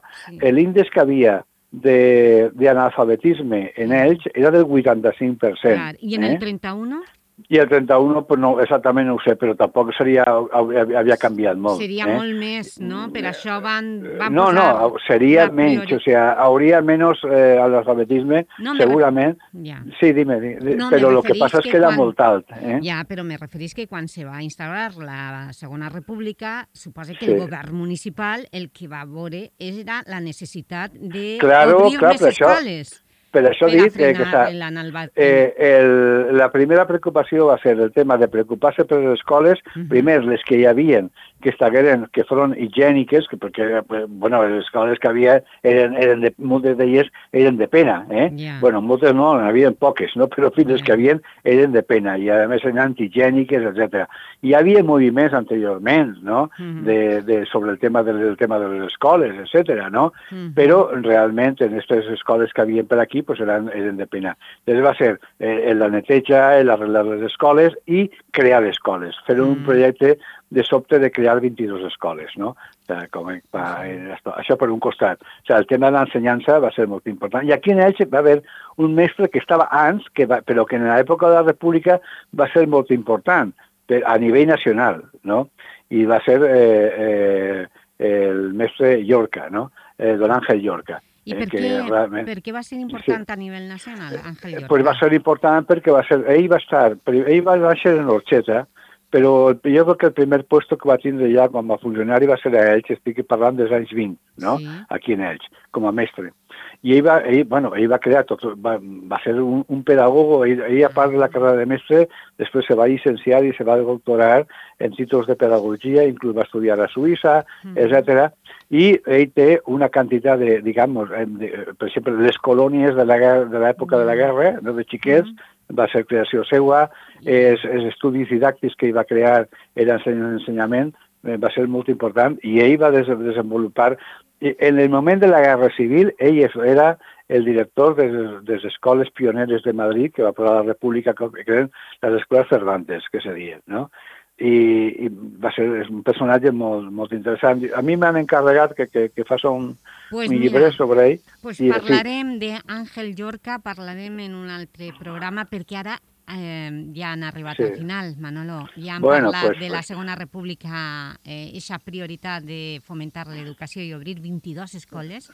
L'índex que havia de, de analfabetisme en ells era del 85%. Clar, I en eh? el 31 I el 31, pues no, exactament no ho sé, però tampoc seria, havia, canviat molt. seria eh? molt més, no? Per això van, van No, posar... no, seria menys, o sea, hauria menos eh, analfabetisme, No, me segurament. Ja. Sí, dime, di- di- No, però el que passa és que era quan- molt alt. Eh? Ja, però me referís que quan se va instaurar la Segona República, suposa que Sí. el govern municipal el que va veure era la necessitat de Claro, obrir clar, més per això- escoles. Per això per dic que, que frenar l'analfa- eh, el, la primera preocupació va ser el tema de preocupar-se per les escoles, primer les que hi havien, que estagueren, que foren higièniques, que perquè, eh, bueno, les escoles que havia eren, eren de, moltes d'elles eren de pena, eh? Ja. Bueno, moltes no, n'hi havia poques, no? però fins les que havien eren de pena, i a més eren antihigièniques, etc. Hi havia moviments anteriorment, no?, de, de, sobre el tema del, el tema de les escoles, etc. no? però realment en aquestes escoles que havien per aquí pues, eren, eren de pena. Llavors va ser eh, la neteja, l'arreglar les escoles i crear escoles, fer un projecte de sobte de crear 22 escoles, no? Sea, com, a- pa, eh, això per un costat. O sea, el tema de l'ensenyança va ser molt important. I aquí en Elx va haver un mestre que estava abans, que va, però que en l'època de la República va ser molt important per, a nivell nacional, no? I va ser eh, eh, el mestre Llorca, no? Eh, don Àngel Llorca. I eh, per què, realment- per què va ser important a nivell nacional, Àngel Llorca? pues va ser important perquè va ser, ell va estar, ell va néixer en Orxeta, però jo crec que el primer puesto que va tindre ja com a funcionari va ser a Elx, estic parlant dels anys 20, no? aquí en Elx, com a mestre. I ell va, ell, bueno, ell va crear tot, va, va ser un, un pedagogo, ell, ell a part de la carrera de mestre, després se va llicenciar i se va doctorar en títols de pedagogia, inclús va estudiar a Suïssa, etc. I ell té una quantitat de, diguem, de, per exemple, les colònies de la guerra- de l'època de la guerra, no, de xiquets, va ser creació seua, els, els estudis didàctics que ell va crear era ensenyament, eh, va ser molt important i ell va des desenvolupar en el moment de la Guerra Civil ell era el director de les escoles pioneres de Madrid que va posar la República, que eren les escoles Cervantes, que se diuen, no? I, i va ser és un personatge molt, molt interessant. A mi m'han encarregat que, que, que faci un, pues un mira, llibre sobre ell. Pues i, parlarem sí. d'Àngel Llorca, parlarem en un altre programa, perquè ara eh, ja han arribat Sí. al final, Manolo. Ja han Bueno, parlat pues, de la. Segona República, eh, eixa prioritat de fomentar l'educació i obrir 22 escoles.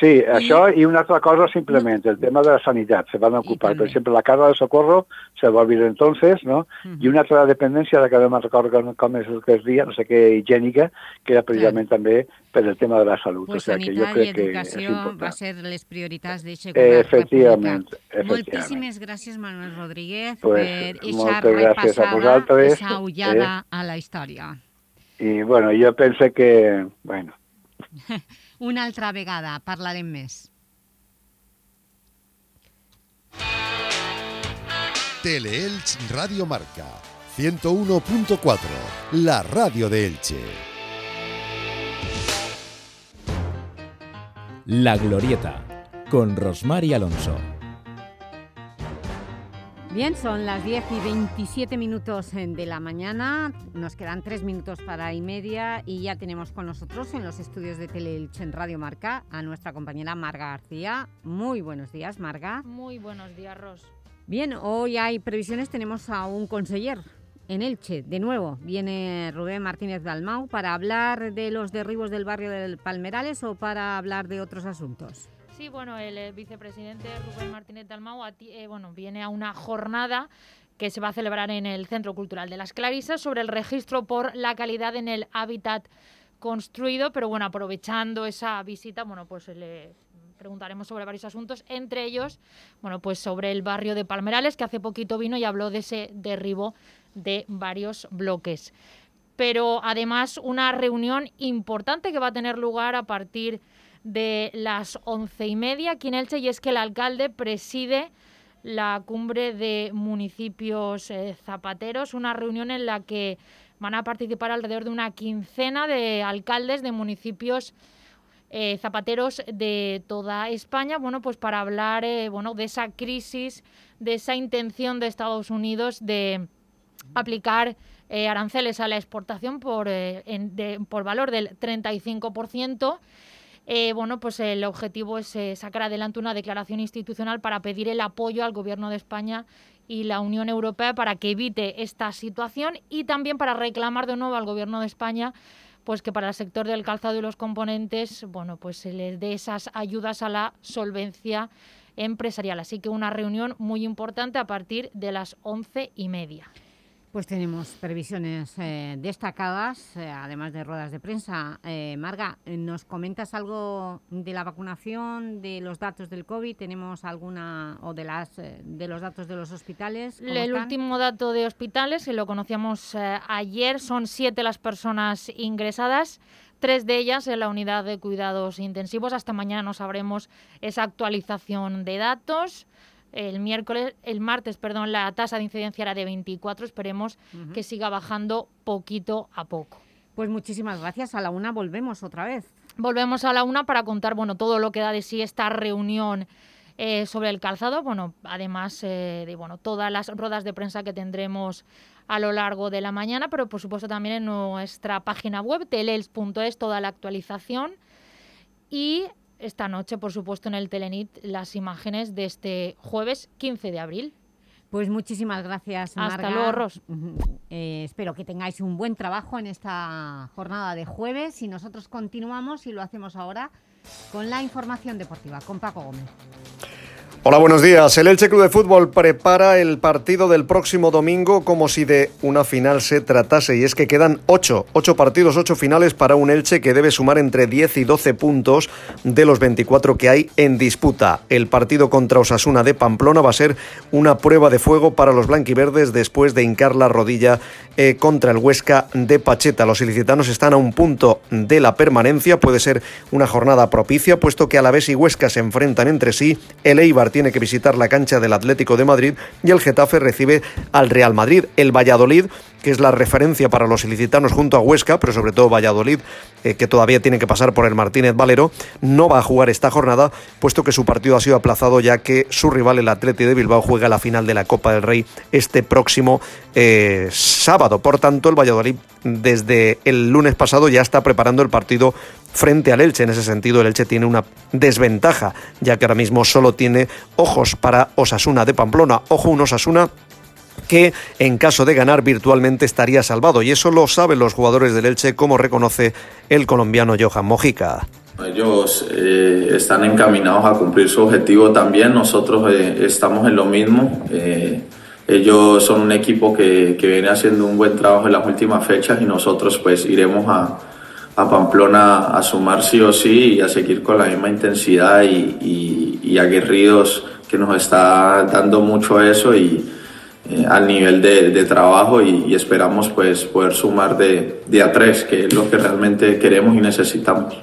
Sí, això i una altra cosa simplement, el tema de la sanitat, se van ocupar. Per exemple, la casa de socorro se va abrir entonces, ¿no? I una altra dependència, de que no me'n recordo com, és el que es dia, no sé què, higiènica, que era precisament també per el tema de la salut. Pues o sea, que jo sanitat i crec que és educació important. va ser les prioritats d'eixe Eh, govern efectivament, efectivament. Moltíssimes gràcies, Manuel Rodríguez, Pues, per eixa moltes gràcies a eixa ullada eh. a la història. I, bueno, jo penso que, bueno, Una altra vegada parlarem més. Teleelch Radio Marca 101.4, la radio de Elche. La Glorieta, con Rosmar y Alonso. Bien, son las 10 y 27 minutos eh, de la mañana. Nos quedan tres minutos para y media y ya tenemos con nosotros en los estudios de Teleelch en Radio Marca a nuestra compañera Marga García. Muy buenos días, Marga. Muy buenos días, Ros. Bien, hoy hay previsiones. Tenemos a un conseller en Elche. De nuevo, viene Rubén Martínez Dalmau para hablar de los derribos del barrio del Palmerales o para hablar de otros asuntos. Sí, bueno, el eh, vicepresidente Rubén Martínez Dalmau eh, bueno, viene a una jornada que se va a celebrar en el Centro Cultural de las Clarisas sobre el registro por la calidad en el hábitat construido, pero bueno, aprovechando esa visita, bueno, pues le preguntaremos sobre varios asuntos, entre ellos, bueno, pues sobre el barrio de Palmerales, que hace poquito vino y habló de ese derribo de varios bloques. Pero además una reunión importante que va a tener lugar a partir de las once y media aquí en Elche y es que el alcalde preside la cumbre de municipios eh, zapateros, una reunión en la que van a participar alrededor de una quincena de alcaldes de municipios eh, zapateros de toda España, bueno, pues para hablar eh, bueno, de esa crisis, de esa intención de Estados Unidos de aplicar aranceles a la exportación por, en- de- por valor del 35%. Eh, bueno, pues el objetivo es eh, sacar adelante una declaración institucional para pedir el apoyo al Gobierno de España y la Unión Europea para que evite esta situación y también para reclamar de nuevo al Gobierno de España pues que para el sector del calzado y los componentes, bueno, pues se les dé esas ayudas a la solvencia empresarial. Así que una reunión muy importante a partir de las once y media. Pues tenemos previsiones eh, destacadas, eh, además de ruedas de prensa. Eh, Marga, ¿nos comentas algo de la vacunación, de los datos del COVID? ¿Tenemos alguna, o de, las, eh, de los datos de los hospitales? ¿Cómo El están? último dato de hospitales, que lo conocíamos eh, ayer, son siete las personas ingresadas, tres de ellas en la unidad de cuidados intensivos. Hasta mañana no sabremos esa actualización de datos. El miércoles, el martes, perdón, la tasa de incidencia era de 24. Esperemos que siga bajando poquito a poco. Pues muchísimas gracias. A la una volvemos otra vez. Volvemos a la una para contar bueno, todo lo que da de sí esta reunión eh, sobre el calzado. Bueno, además eh, de bueno, todas las ruedas de prensa que tendremos a lo largo de la mañana, pero por supuesto también en nuestra página web, telels.es, toda la actualización. Y esta noche, por supuesto, en el Telenit, las imágenes de este jueves 15 de abril. Pues muchísimas gracias, Hasta luego, Ros. Eh, espero que tengáis un buen trabajo en esta jornada de jueves y nosotros continuamos y lo hacemos ahora con la información deportiva, con Paco Gómez. Hola, buenos días. El Elche Club de Fútbol prepara el partido del próximo domingo como si de una final se tratase. Y es que quedan ocho, ocho partidos, ocho finales para un Elche que debe sumar entre 10 y 12 puntos de los 24 que hay en disputa. El partido contra Osasuna de Pamplona va a ser una prueba de fuego para los blanquiverdes después de hincar la rodilla eh, contra el Huesca de Pacheta. Los ilicitanos están a un punto de la permanencia. Puede ser una jornada propicia, puesto que Alavés y Huesca se enfrentan entre sí. El Eibar tiene que visitar la cancha del Atlético de Madrid y el Getafe recibe al Real Madrid. El Valladolid que es la referencia para los ilicitanos junto a Huesca, pero sobre todo Valladolid, eh, que todavía tiene que pasar por el Martínez Valero, no va a jugar esta jornada, puesto que su partido ha sido aplazado ya que su rival, el Atleti de Bilbao, juega la final de la Copa del Rey este próximo eh, sábado. Por tanto, el Valladolid desde el lunes pasado ya está preparando el partido frente al Elche. En ese sentido, el Elche tiene una desventaja, ya que ahora mismo solo tiene ojos para Osasuna de Pamplona. Ojo, un Osasuna que en caso de ganar virtualmente estaría salvado y eso lo saben los jugadores del Elche como reconoce el colombiano Johan Mojica. Ellos eh, están encaminados a cumplir su objetivo también, nosotros eh, estamos en lo mismo. Eh, ellos son un equipo que, que, viene haciendo un buen trabajo en las últimas fechas y nosotros pues iremos a, a Pamplona a sumar sí o sí y a seguir con la misma intensidad y, aguerridos que nos está dando mucho eso y, eh, al nivel de, trabajo y, y, esperamos pues poder sumar de, de a tres, que es lo que realmente queremos y necesitamos.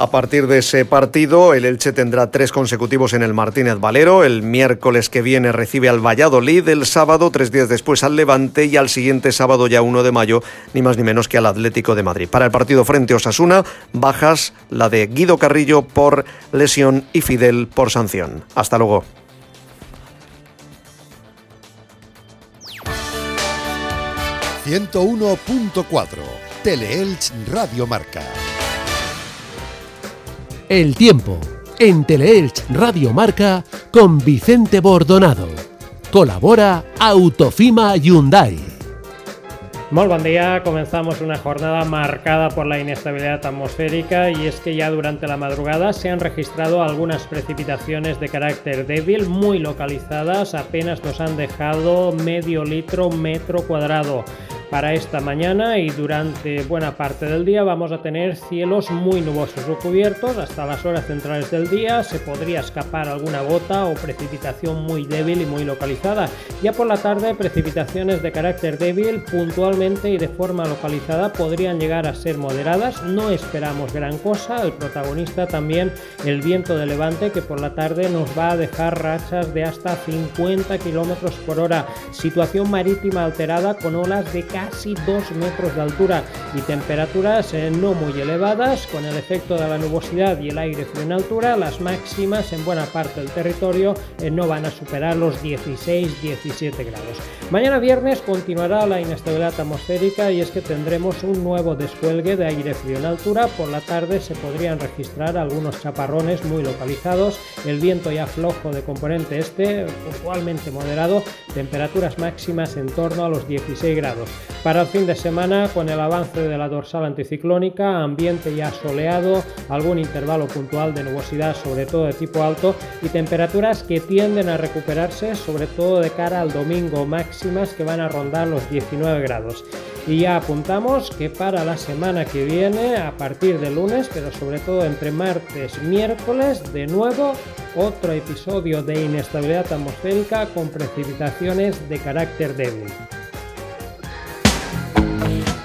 A partir de ese partido, el Elche tendrá tres consecutivos en el Martínez Valero. El miércoles que viene recibe al Valladolid, el sábado, tres días después al Levante y al siguiente sábado, ya 1 de mayo, ni más ni menos que al Atlético de Madrid. Para el partido frente a Osasuna, bajas la de Guido Carrillo por lesión y Fidel por sanción. Hasta luego. ...101.4... Teleelch Radio Marca. El tiempo en Teleelch Radio Marca con Vicente Bordonado. Colabora Autofima Hyundai. Muy buen día, comenzamos una jornada marcada por la inestabilidad atmosférica y es que ya durante la madrugada se han registrado algunas precipitaciones de carácter débil muy localizadas, apenas nos han dejado medio litro metro cuadrado. Para esta mañana y durante buena parte del día vamos a tener cielos muy nubosos o cubiertos. Hasta las horas centrales del día se podría escapar alguna gota o precipitación muy débil y muy localizada. Ya por la tarde precipitaciones de carácter débil puntualmente y de forma localizada podrían llegar a ser moderadas. No esperamos gran cosa. El protagonista también el viento de levante que por la tarde nos va a dejar rachas de hasta 50 kilómetros por hora. Situación marítima alterada con olas de casi 2 metros de altura y temperaturas eh, no muy elevadas con el efecto de la nubosidad y el aire frío en altura. Las máximas en buena parte del territorio eh, no van a superar los 16-17 grados. Mañana viernes continuará la inestabilidad atmosférica y es que tendremos un nuevo descuelgue de aire frío en altura. Por la tarde se podrían registrar algunos chaparrones muy localizados. El viento ya flojo de componente este puntualmente moderado temperaturas máximas en torno a los 16 grados. Para el fin de semana, con el avance de la dorsal anticiclónica, ambiente ya soleado, algún intervalo puntual de nubosidad, sobre todo de tipo alto, y temperaturas que tienden a recuperarse, sobre todo de cara al domingo, máximas que van a rondar los 19 grados. Y ya apuntamos que para la semana que viene, a partir de lunes, pero sobre todo entre martes y miércoles, de nuevo otro episodio de inestabilidad atmosférica con precipitaciones de carácter débil.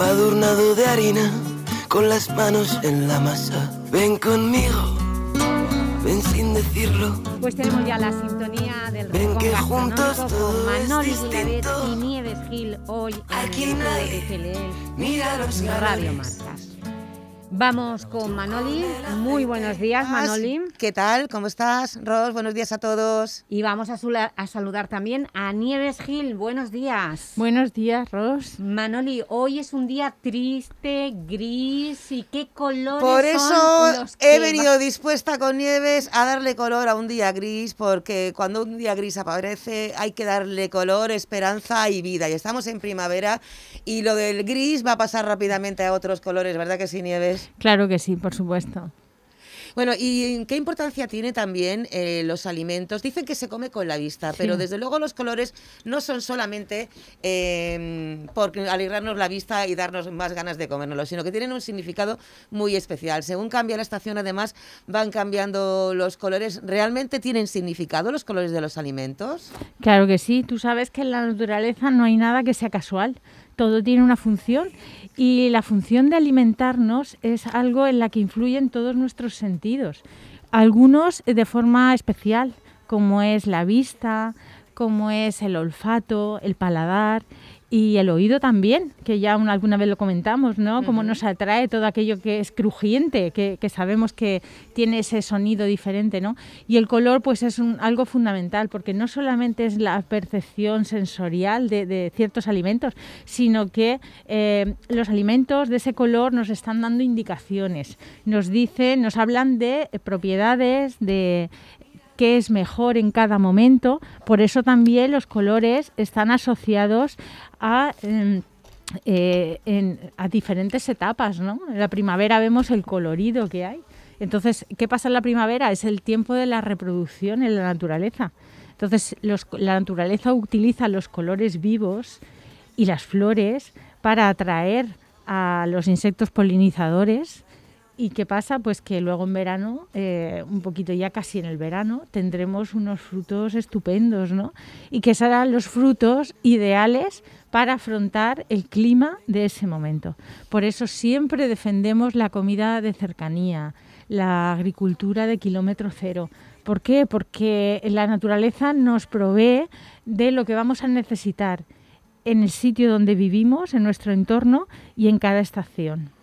Embadurnado de harina, con las manos en la masa. Ven conmigo, ven sin decirlo. Pues tenemos ya la sintonía del Ven que juntos todo Manoli es distinto. y Nieves Gil hoy en Aquí el nadie de mira los Radio. Marcas. Vamos con Manoli. Muy buenos días, Manoli. ¿Qué tal? ¿Cómo estás, Ros? Buenos días a todos. Y vamos a, saludar también a Nieves Gil. Buenos días. Buenos días, Ros. Manoli, hoy es un día triste, gris y qué colores Por son eso los he venido dispuesta con Nieves a darle color a un día gris, porque cuando un día gris aparece hay que darle color, esperanza y vida. Y estamos en primavera y lo del gris va a pasar rápidamente a otros colores, ¿verdad que sí, Nieves? Claro que sí, por supuesto. Bueno, ¿y qué importancia tiene también eh, los alimentos? Dicen que se come con la vista, pero Sí. desde luego los colores no son solamente eh, por alegrarnos la vista y darnos más ganas de comérnoslo, sino que tienen un significado muy especial. Según cambia la estación, además, van cambiando los colores. ¿Realmente tienen significado los colores de los alimentos? Claro que sí, tú sabes que en la naturaleza no hay nada que sea casual, todo tiene una función y la función de alimentarnos es algo en la que influyen todos nuestros sentidos, algunos de forma especial, como es la vista, como es el olfato, el paladar y el oído también, que ya una- alguna vez lo comentamos, ¿no? Cómo nos atrae todo aquello que es crujiente, que, que sabemos que tiene ese sonido diferente, ¿no? Y el color, pues es un- algo fundamental, porque no solamente es la percepción sensorial de, de ciertos alimentos, sino que eh, los alimentos de ese color nos están dando indicaciones, nos dicen, nos hablan de propiedades, de qué es mejor en cada momento. Por eso también los colores están asociados a, em, eh, en- a diferentes etapas. ¿no? En la primavera vemos el colorido que hay. Entonces, ¿qué pasa en la primavera? Es el tiempo de la reproducción en la naturaleza. Entonces, la naturaleza utiliza los colores vivos y las flores para atraer a los insectos polinizadores ¿Y qué pasa? Pues que luego en verano, eh, un poquito ya casi en el verano, tendremos unos frutos estupendos, ¿no? Y que serán los frutos ideales para afrontar el clima de ese momento. Por eso siempre defendemos la comida de cercanía, la agricultura de kilómetro cero. ¿Por qué? Porque la naturaleza nos provee de lo que vamos a necesitar en el sitio donde vivimos, en nuestro entorno y en cada estación.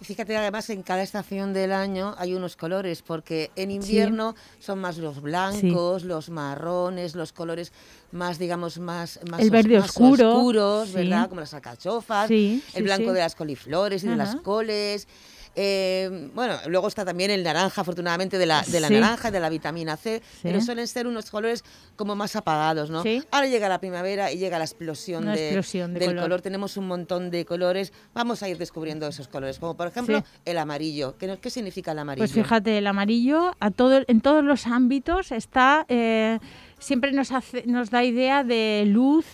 Y fíjate, además, en cada estación del año hay unos colores, porque en invierno son más los blancos, los marrones, los colores más, digamos, más, más El os- verde más oscuro, oscuros, sí. ¿verdad? Como las alcachofas, el blanco de las coliflores y de las coles. Eh, bueno, luego está también el naranja, afortunadamente, de la, de la Sí. naranja, de la vitamina C, pero suelen ser unos colores como más apagados, ¿no? Sí. Ahora llega la primavera y llega la explosión, de- explosión de del color. color. Tenemos un montón de colores. Vamos a ir descubriendo esos colores, como por ejemplo el amarillo. ¿Qué, qué significa el amarillo? Pues fíjate, el amarillo a todo, en todos los ámbitos está, eh, siempre nos, hace, nos da idea de luz,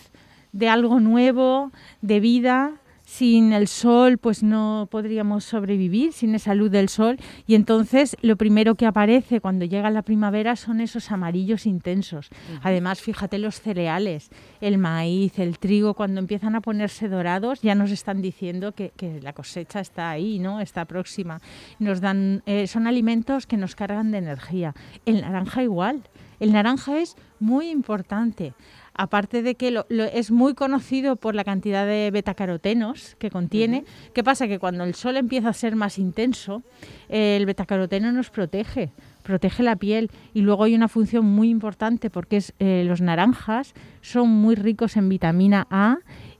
de algo nuevo, de vida. Sin el sol, pues no podríamos sobrevivir, sin esa luz del sol. Y entonces lo primero que aparece cuando llega la primavera son esos amarillos intensos. Además, fíjate los cereales, el maíz, el trigo, cuando empiezan a ponerse dorados, ya nos están diciendo que, que la cosecha está ahí, ¿no? Está próxima. Nos dan, eh, son alimentos que nos cargan de energía. El naranja igual. El naranja es muy importante. Aparte de que lo- lo- es muy conocido por la cantidad de betacarotenos que contiene, ¿qué pasa? Que cuando el sol empieza a ser más intenso, eh, el betacaroteno nos protege, protege la piel. Y luego hay una función muy importante porque es, eh, los naranjas son muy ricos en vitamina A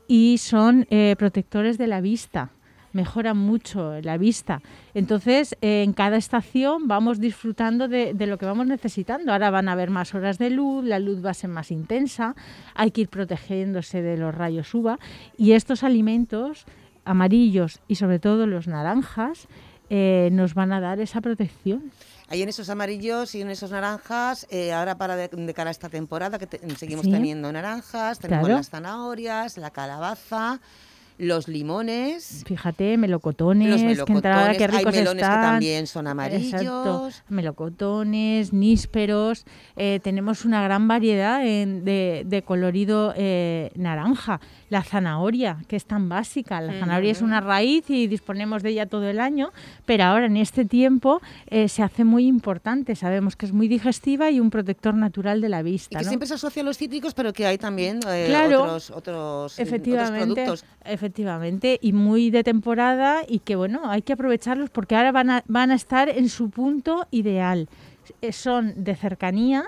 y son eh, protectores de la vista mejoran mucho la vista. Entonces, eh, en cada estación vamos disfrutando de, de lo que vamos necesitando. Ahora van a haber más horas de luz, la luz va a ser más intensa, hay que ir protegiéndose de los rayos UVA y estos alimentos amarillos y sobre todo los naranjas eh, nos van a dar esa protección. Ahí en esos amarillos y en esos naranjas, eh, ahora para de, de cara a esta temporada, que te- seguimos Sí. teniendo naranjas, tenemos Claro. las zanahorias, la calabaza, los limones. Fíjate, melocotones, Los que entrada, qué hay ricos melones que están. también son Exacto, amarillos. melocotones, nísperos, eh, tenemos una gran variedad en- de, de colorido eh, naranja. La zanahoria, que es tan básica, la zanahoria es una raíz y disponemos de ella todo el año, pero ahora en este tiempo eh, se hace muy importante. Sabemos que es muy digestiva y un protector natural de la Y vista. que ¿no? siempre se asocia a los cítricos, pero que hay también Claro, otros, otros, productos. efectivamente, y muy de temporada y que bueno, hay que aprovecharlos porque ahora van a, van a estar en su punto ideal. Eh, Son de cercanía,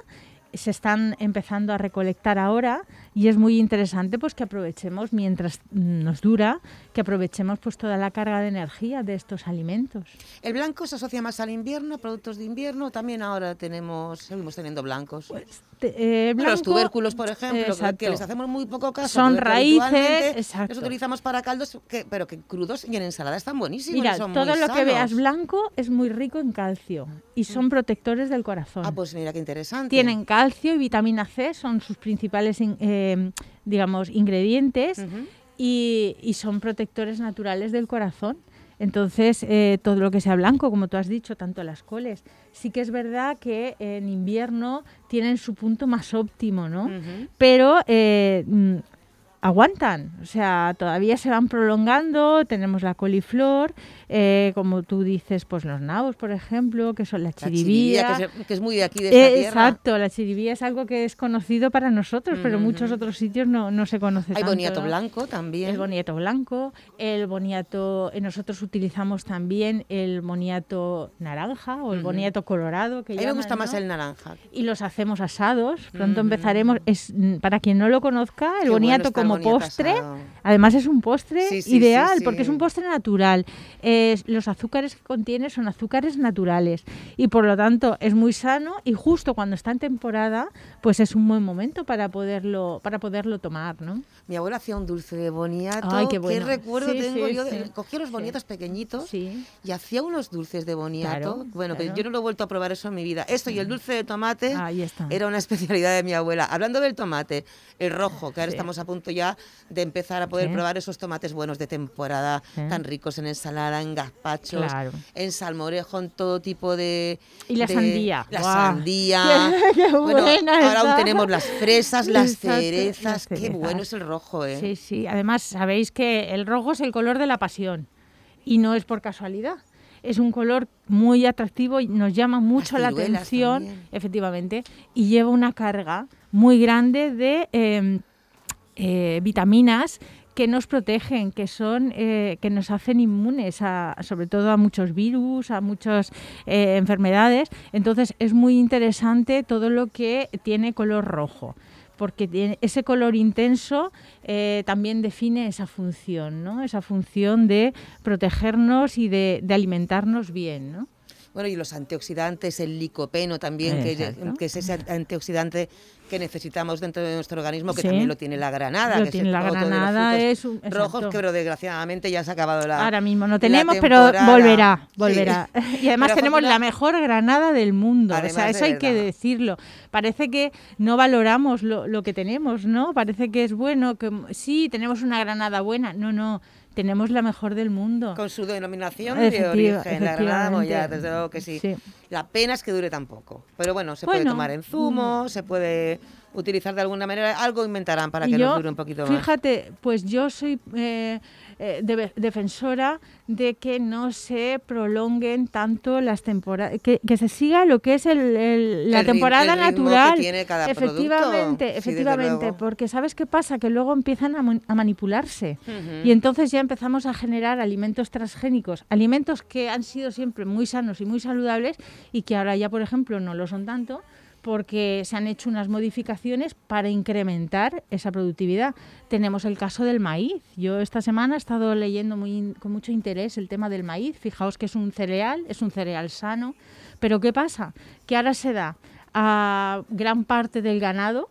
se están empezando a recolectar ahora y es muy interesante pues que aprovechemos mientras nos dura, que aprovechemos pues toda la carga de energía de estos alimentos. ¿El blanco se asocia más al invierno, a productos de invierno? También ahora tenemos, seguimos teniendo blancos. Pues, eh, los tubérculos, por ejemplo, que- Exacto. que les hacemos muy poco caso. Son raíces, exacto. Los utilizamos para caldos, que, pero que crudos y en ensalada están buenísimos. Mira, son todo muy lo que veas blanco es muy rico en calcio y son protectores del corazón. Ah, pues mira qué interesante. Tienen calcio y vitamina C, son sus principales, in- eh, digamos, ingredientes y, y son protectores naturales del corazón. Entonces, eh, todo lo que sea blanco, como tú has dicho, tanto las coles, sí que es verdad que en invierno tienen su punto más óptimo, ¿no? Pero eh, mm, aguantan, o sea, todavía se van prolongando, tenemos la coliflor, eh, como tú dices, pues los nabos, por ejemplo, que son la La chiribía. chiribía, que es, que es muy de aquí, de esta Eh, tierra. Exacto, la chiribía es algo que es conocido para nosotros, pero en muchos otros sitios no, no se conoce Hay tanto, boniato ¿no? blanco también. El boniato blanco, el boniato, eh, nosotros utilizamos también el boniato naranja o el Ujú. boniato colorado. Que A mí me gusta más el naranja. Y los hacemos asados. Pronto empezaremos. Es, mm, para quien no lo conozca, el Qué boniato el como postre. Además es un postre Sí, sí, ideal sí, porque es un postre natural. Los azúcares que contiene son azúcares naturales y por lo tanto es muy sano y justo cuando está en temporada, pues es un buen momento para poderlo para poderlo tomar, ¿no? Mi abuela hacía un dulce de boniato. Ay, qué bueno. recuerdo Sí, tengo yo? sí. Cogía los boniatos pequeñitos y hacía unos dulces de boniato. Claro, bueno, claro. que yo no lo he vuelto a probar eso en mi vida. Esto y el dulce de tomate Ahí está. era una especialidad de mi abuela. Hablando del tomate, el rojo, que ahora estamos a punto ya de empezar a poder probar esos tomates buenos de temporada, tan ricos en ensalada, en gazpachos, Claro. en salmorejo, en todo tipo de... Y la de- sandía. La sandía. Qué- qué bueno, buena ahora aún tenemos las fresas, las Exacto, cerezas. las Qué cerezas. bueno es el rojo, ¿eh? Sí, sí. Además, sabéis que el rojo es el color de la pasión y no es por casualidad. Es un color muy atractivo y nos llama mucho la atención, también. efectivamente, y lleva una carga muy grande de eh, eh, vitaminas que nos protegen, que son, eh, que nos hacen inmunes a, sobre todo a muchos virus, a muchas eh, enfermedades. Entonces es muy interesante todo lo que tiene color rojo porque ese color intenso también define esa función, ¿no? Esa función de protegernos y de, de alimentarnos bien, ¿no? Bueno, y los antioxidantes, el licopeno también, que, es ese antioxidante que necesitamos dentro de nuestro organismo, que Sí. también lo tiene la granada. Lo que es tiene el- la granada, es un- rojos, que pero desgraciadamente ya se ha acabado la Ahora mismo no tenemos, pero volverá, Sí. volverá. Y además Pero tenemos la mejor granada del mundo. o sea, eso hay que decirlo. Parece que no valoramos lo, lo que tenemos, ¿no? Parece que es bueno, que sí, tenemos una granada buena. No, no, tenemos la mejor del mundo. Con su denominación de origen, la granada desde luego que sí. Sí. La pena es que dure tan poco. Pero bueno, se puede tomar en zumo, se puede utilizar de alguna manera. Algo inventarán para que yo, nos dure un poquito más. Fíjate, pues yo soy eh, eh, defensora de que no se prolonguen tanto las temporadas, que, que se siga lo que es el, el- la El temporada el ritmo que natural. tiene cada producto. efectivamente, Sí, efectivamente, porque ¿sabes qué pasa? Que luego empiezan a, a manipularse y entonces ya empezamos a generar alimentos transgénicos, alimentos que han sido siempre muy sanos y muy saludables y que ahora ya, por ejemplo, no lo son tanto porque se han hecho unas modificaciones para incrementar esa productividad. Tenemos el caso del maíz. Yo esta semana he estado leyendo muy, con mucho interés el tema del maíz. Fijaos que es un cereal, es un cereal sano. Pero ¿qué pasa? Que ahora se da a gran parte del ganado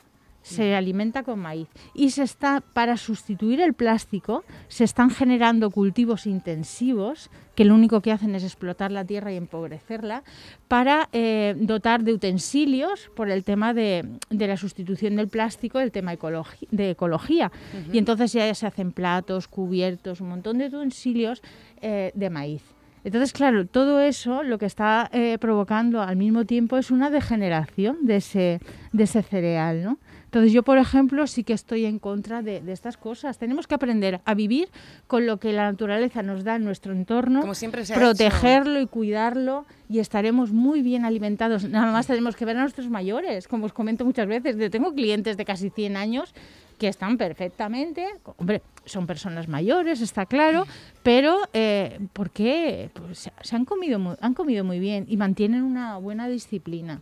se alimenta con maíz y se está para sustituir el plástico se están generando cultivos intensivos que lo único que hacen es explotar la tierra y empobrecerla para eh, dotar de utensilios por el tema de, de la sustitución del plástico el tema de ecología. Y entonces ya se hacen platos cubiertos un montón de utensilios eh, de maíz. Entonces, claro, todo eso lo que está eh, provocando al mismo tiempo es una degeneración de ese, de ese cereal, ¿no? Entonces yo, por ejemplo, sí que estoy en contra de, de estas cosas. Tenemos que aprender a vivir con lo que la naturaleza nos da en nuestro entorno, Como siempre se protegerlo y cuidarlo y estaremos muy bien alimentados. Nada más tenemos que ver a nuestros mayores, como os comento muchas veces. Yo tengo clientes de casi 100 años que están perfectamente, hombre, son personas mayores, está claro, pero eh, ¿por qué? Pues se- se han comido muy, han comido muy bien y mantienen una buena disciplina.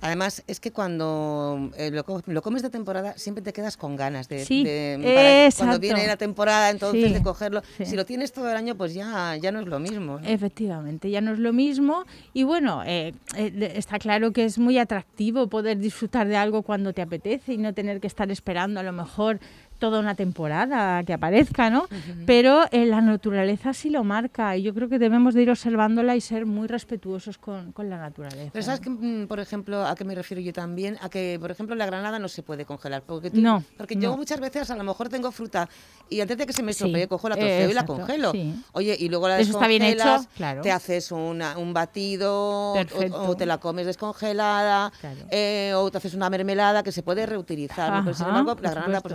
Además, es que cuando eh, lo, lo comes de temporada, siempre te quedas con ganas de, Sí, de- para- exacto. cuando viene la temporada, entonces Sí, de cogerlo. sí. Si lo tienes todo el año, pues ya, ya no es lo mismo. ¿no? Efectivamente, ya no es lo mismo y bueno, eh, eh, está claro que es muy atractivo poder disfrutar de algo cuando te apetece y no tener que estar esperando a lo mejor toda una temporada que aparezca, ¿no? Pero eh, la naturaleza sí lo marca y yo creo que debemos de ir observándola y ser muy respetuosos con, con la naturaleza. Pero sabes que, mm, por ejemplo, a qué me refiero yo también, a que, por ejemplo, la granada no se puede congelar. Porque, tú- No, porque yo muchas veces a lo mejor tengo fruta y antes de que se me Sí, estropee cojo la eh, troceo y la congelo. sí. Oye, y luego la Eso está bien hecho, descongelas, claro. te haces una- un batido o- te la comes descongelada eh, o te haces una mermelada que se puede reutilizar. ¿no? Pero sin embargo, la granada, pues supuesto.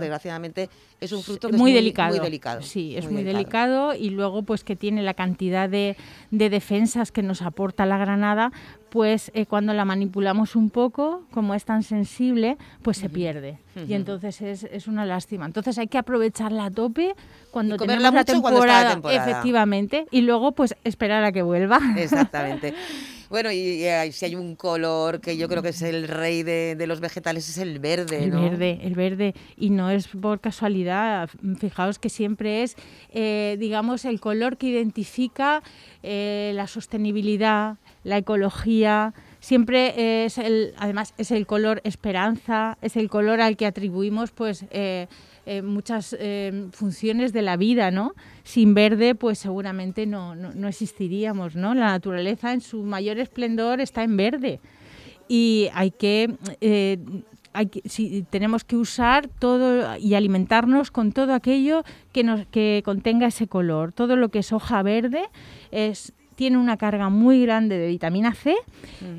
Es un fruto que muy, es delicado. muy delicado. Sí, es muy, delicado. y luego pues que tiene la cantidad de, de defensas que nos aporta la granada, pues eh, cuando la manipulamos un poco, como es tan sensible, pues se pierde. Y entonces es, es una lástima. Entonces hay que aprovecharla a tope cuando tenemos la mucho cuando está temporada, temporada. efectivamente, y luego pues esperar a que vuelva. Exactamente. Bueno, y, y hay- si hay un color que yo creo que es el rey de, de los vegetales, es el verde, El ¿no? verde, el verde. Y no es por casualidad. Fijaos que siempre es, eh, digamos, el color que identifica eh, la sostenibilidad, la ecología. Siempre es el, además, es el color esperanza, es el color al que atribuimos, pues. eh, eh, muchas eh, funciones de la vida, ¿no? Sin verde, pues seguramente no, no, existiríamos, ¿no? La naturaleza en su mayor esplendor está en verde y hay que, eh, hay que si, tenemos que usar todo y alimentarnos con todo aquello que nos que contenga ese color todo lo que es hoja verde es tiene una carga muy grande de vitamina C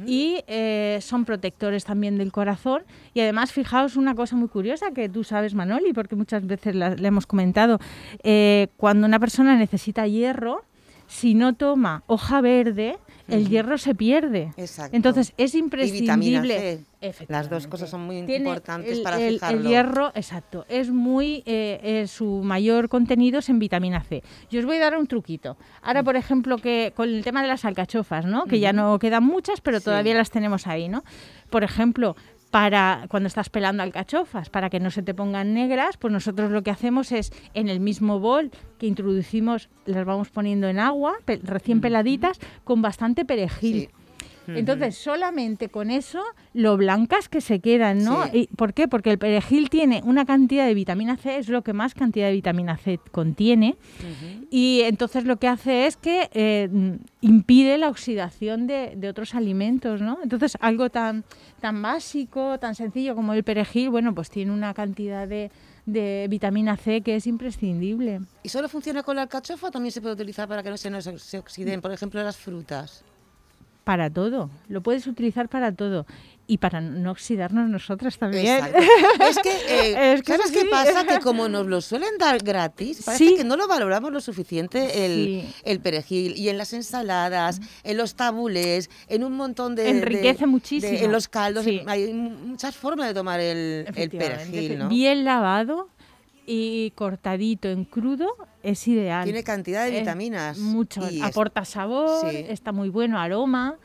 y eh, son protectores también del corazón. Y además fijaos una cosa muy curiosa que tú sabes Manoli porque muchas veces la- le hemos comentado. Eh, cuando una persona necesita hierro si no toma hoja verde el hierro se pierde Exacto. entonces es Y vitamina imprescindible C. Las dos cosas son muy tiene importantes el, para el- fijarlo. el hierro, exacto, es muy, eh, eh, su mayor contenido es en vitamina C. Yo os voy a dar un truquito. Ahora, por ejemplo, que con el tema de las alcachofas, ¿no? Que ya no quedan muchas, pero Sí. todavía las tenemos ahí, ¿no? Por ejemplo, para cuando estás pelando alcachofas, para que no se te pongan negras, pues nosotros lo que hacemos es en el mismo bol que introducimos, las vamos poniendo en agua, pe- recién peladitas, con bastante perejil. Entonces, solamente con eso, lo blancas que se quedan, ¿no? Sí. ¿Y ¿Por qué? Porque el perejil tiene una cantidad de vitamina C, es lo que más cantidad de vitamina C contiene, y entonces lo que hace es que eh, impide la oxidación de, de otros alimentos, ¿no? Entonces, algo tan, tan básico, tan sencillo como el perejil, bueno, pues tiene una cantidad de, de vitamina C que es imprescindible. ¿Y solo funciona con la alcachofa o también se puede utilizar para que no se nos se oxiden, por ejemplo, las frutas? Para todo, lo puedes utilizar para todo. Y para no oxidarnos nosotras también. Exacto. Es que, eh, Es que ¿sabes es qué pasa? Que como nos lo suelen dar gratis, parece Sí. que no lo valoramos lo suficiente el, Sí. el perejil. Y en las ensaladas, en los tabulés, en un montón de... Enriquece de- muchísimo. de- en los caldos, Sí. hay muchas formas de tomar el, el perejil, ¿no? Bien lavado y cortadito en crudo es ideal. Tiene cantidad de vitaminas. mucho. es- Aporta sabor, Sí. está muy bueno, aroma.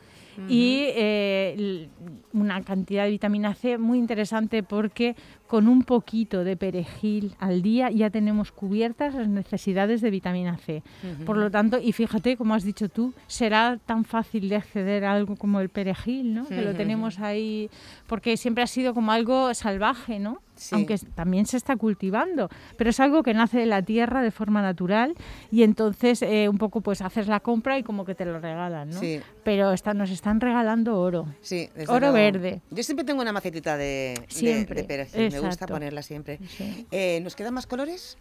Y eh, una cantidad de vitamina C muy interesante porque con un poquito de perejil al día ya tenemos cubiertas las necesidades de vitamina C. Por lo tanto, y fíjate, como has dicho tú, será tan fácil de acceder a algo como el perejil, ¿no? Que lo tenemos ahí, porque siempre ha sido como algo salvaje, ¿no? Sí. Aunque también se está cultivando, pero es algo que nace de la tierra de forma natural y entonces eh, un poco pues haces la compra y como que te lo regalan, ¿no? Sí. Pero está, nos están regalando oro. Sí, oro luego. verde. Yo siempre tengo una macetita de, Siempre, de perejil, me gusta ponerla siempre. Sí. Eh, ¿Nos quedan más colores?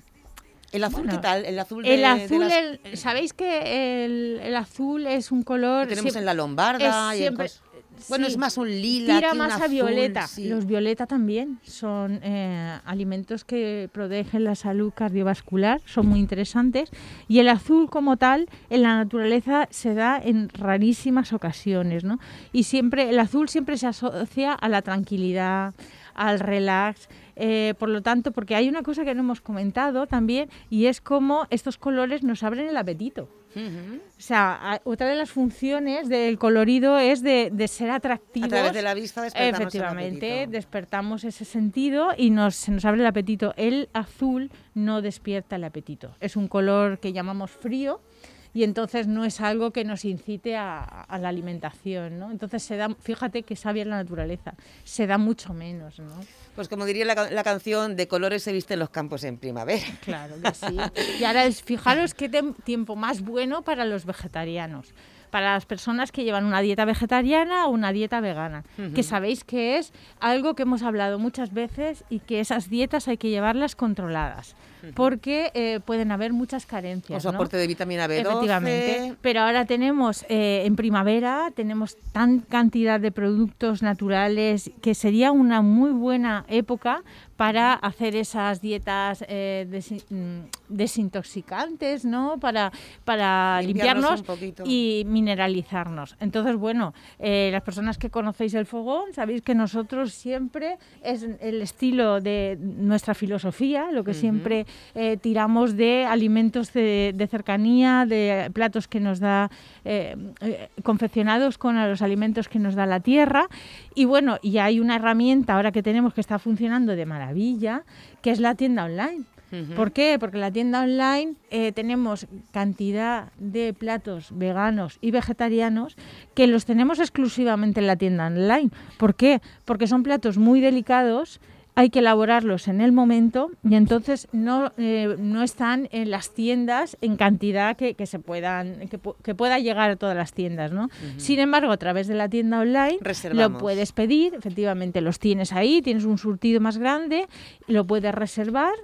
¿El azul Bueno, qué tal? El azul de, El de azul, las- el- ¿sabéis que el, el azul es un color... que tenemos en la lombarda y en cos- Bueno, sí. es más un lila. Tira que un más a violeta. sí. Los violeta también son eh, alimentos que protegen la salud cardiovascular, son muy interesantes. Y el azul como tal, en la naturaleza se da en rarísimas ocasiones, ¿no? Y siempre, el azul siempre se asocia a la tranquilidad, al relax. Eh, por lo tanto, porque hay una cosa que no hemos comentado también y es cómo estos colores nos abren el apetito. O sea, otra de las funciones del colorido es de, ser atractivos. A través de la vista despertamos Efectivamente, despertamos ese sentido y nos, se nos abre el apetito. El azul no despierta el apetito. Es un color que llamamos frío y entonces no es algo que nos incite a, la alimentación, ¿no? Entonces se da, fíjate que sabia la naturaleza, se da mucho menos, ¿no? Pues como diría la, canción, de colores se visten los campos en primavera. Claro que sí. Y ahora es, fijaros qué tiempo más bueno para los vegetarianos para las personas que llevan una dieta vegetariana o una dieta vegana, que sabéis que es algo que hemos hablado muchas veces y que esas dietas hay que llevarlas controladas porque eh, pueden haber muchas carencias. Un soporte de vitamina B12. Efectivamente. Pero ahora tenemos eh, en primavera, tenemos tan cantidad de productos naturales que sería una muy buena época para hacer esas dietas eh, mm, desintoxicantes, ¿no? Para, para limpiarnos, y mineralizarnos. Entonces, bueno, eh, las personas que conocéis el fogón, sabéis que nosotros siempre es el estilo de nuestra filosofía, lo que siempre eh, tiramos de alimentos de, de, cercanía, de platos que nos da, confeccionados con los alimentos que nos da la tierra. Y bueno, y hay una herramienta ahora que tenemos que está funcionando de maravilla maravilla, que es la tienda online. ¿Por qué? Porque en la tienda online eh, tenemos cantidad de platos veganos y vegetarianos que los tenemos exclusivamente en la tienda online. ¿Por qué? Porque son platos muy delicados hay que elaborarlos en el momento y entonces no, eh, no están en las tiendas en cantidad que, se puedan que, pueda llegar a todas las tiendas no sin embargo a través de la tienda online lo puedes pedir efectivamente los tienes ahí tienes un surtido más grande lo puedes reservar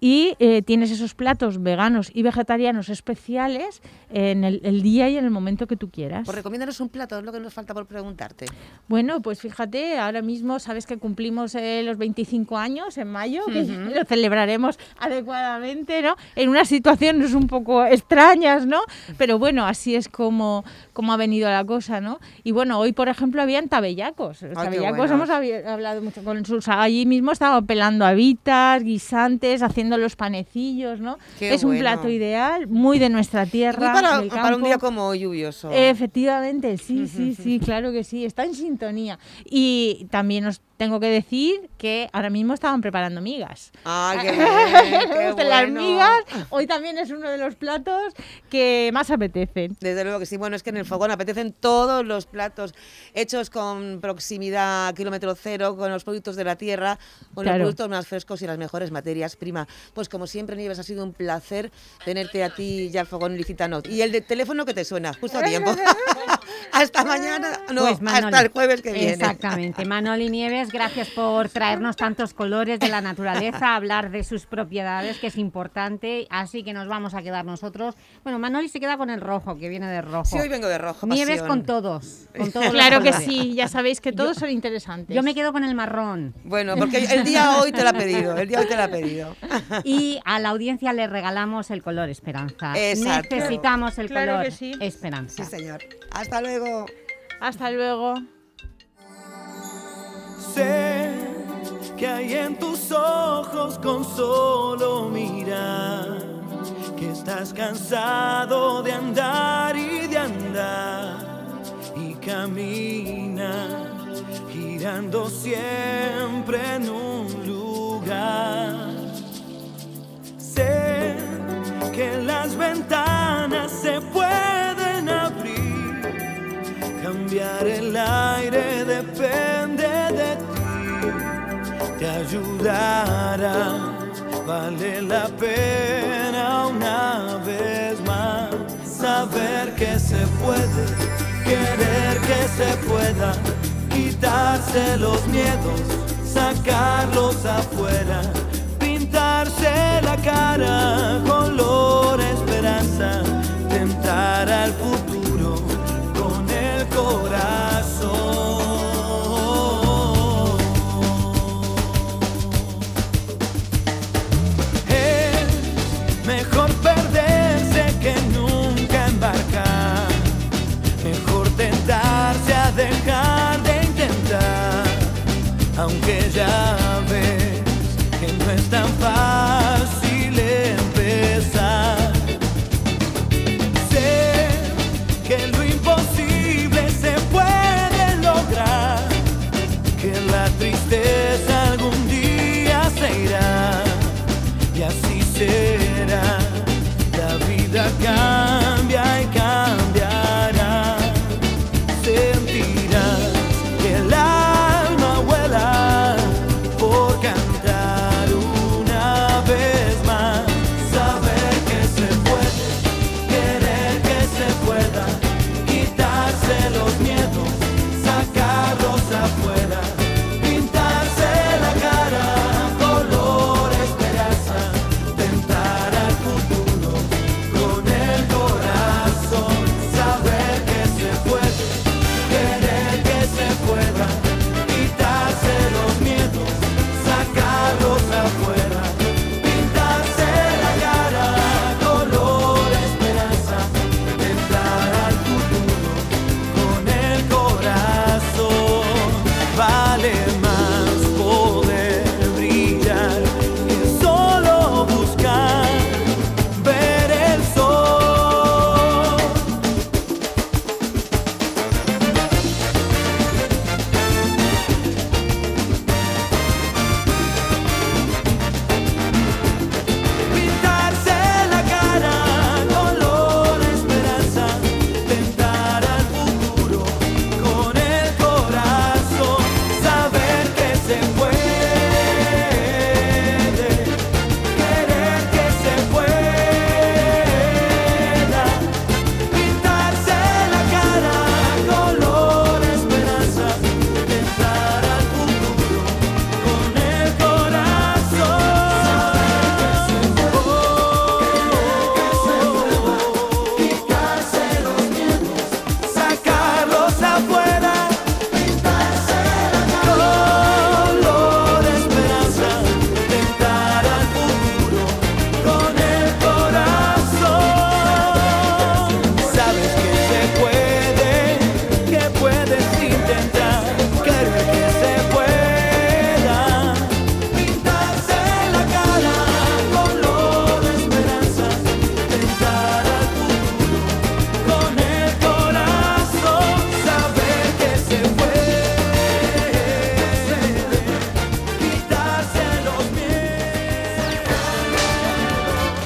y eh, tienes esos platos veganos y vegetarianos especiales en el, día y en el momento que tú quieras. Pues recomiéndanos un plato, es lo que nos falta por preguntarte. Bueno, pues fíjate, ahora mismo sabes que cumplimos eh, los 25 años en mayo, que lo celebraremos adecuadamente, ¿no? En unas situaciones un poco extrañas, ¿no? Pero bueno, así es como, como ha venido la cosa, ¿no? Y bueno, hoy por ejemplo habían tabellacos. Los tabellacos hemos hablado mucho con sus... Allí mismo estaba pelando habitas, guisantes, haciendo los panecillos, ¿no? es un plato ideal, muy de nuestra tierra. Para, para, un día como lluvioso. Efectivamente, sí, sí, sí, claro que sí, está en sintonía. Y también nos tengo que decir que ahora mismo estaban preparando migas. ¡Ah, qué, bien, qué Las migas hoy también es uno de los platos que más apetecen. Desde luego que sí. Bueno, es que en el fogón apetecen todos los platos hechos con proximidad a kilómetro cero, con los productos de la tierra, con los productos más frescos y las mejores materias prima. Pues como siempre, Nieves, ha sido un placer tenerte a ti y al fogón ilicitano. Y el de teléfono que te suena, justo a tiempo. hasta mañana, no, pues hasta el jueves que viene. Exactamente. Manoli Nieves gracias por traernos tantos colores de la naturaleza, hablar de sus propiedades, que es importante, así que nos vamos a quedar nosotros. Bueno, Manoli se queda con el rojo, que viene de rojo. Sí, hoy vengo de rojo, Nieves con todos, con todos Claro que sí, ya sabéis que todos son interesantes. Yo me quedo con el marrón. Bueno, porque el día hoy te lo ha pedido, el día hoy te lo ha pedido. Y a la audiencia le regalamos el color esperanza. Necesitamos el color esperanza. Sí, señor. Hasta luego. Hasta luego. Sé que hay en tus ojos con solo mirar que estás cansado de andar y de andar y camina girando siempre en un lugar. Sé que las ventanas el aire depende de ti te ayudará. Vale la pena una vez más saber que se puede, querer que se pueda, quitarse los miedos, sacarlos afuera, pintarse la cara, color esperanza, tentar al futuro el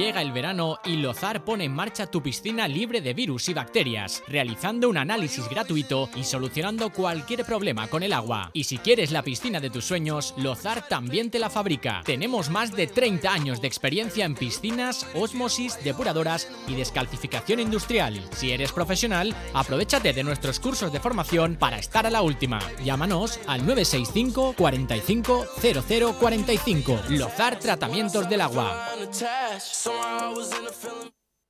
Llega el verano y Lozar pone en marcha tu piscina libre de virus y bacterias, realizando un análisis gratuito y solucionando cualquier problema con el agua. Y si quieres la piscina de tus sueños, Lozar también te la fabrica. Tenemos más de 30 años de experiencia en piscinas, osmosis, depuradoras y descalcificación industrial. Si eres profesional, aprovechate de nuestros cursos de formación para estar a la última. Llámanos al 965 45 00 45. Lozar Tratamientos del Agua. Somehow I was in a feeling.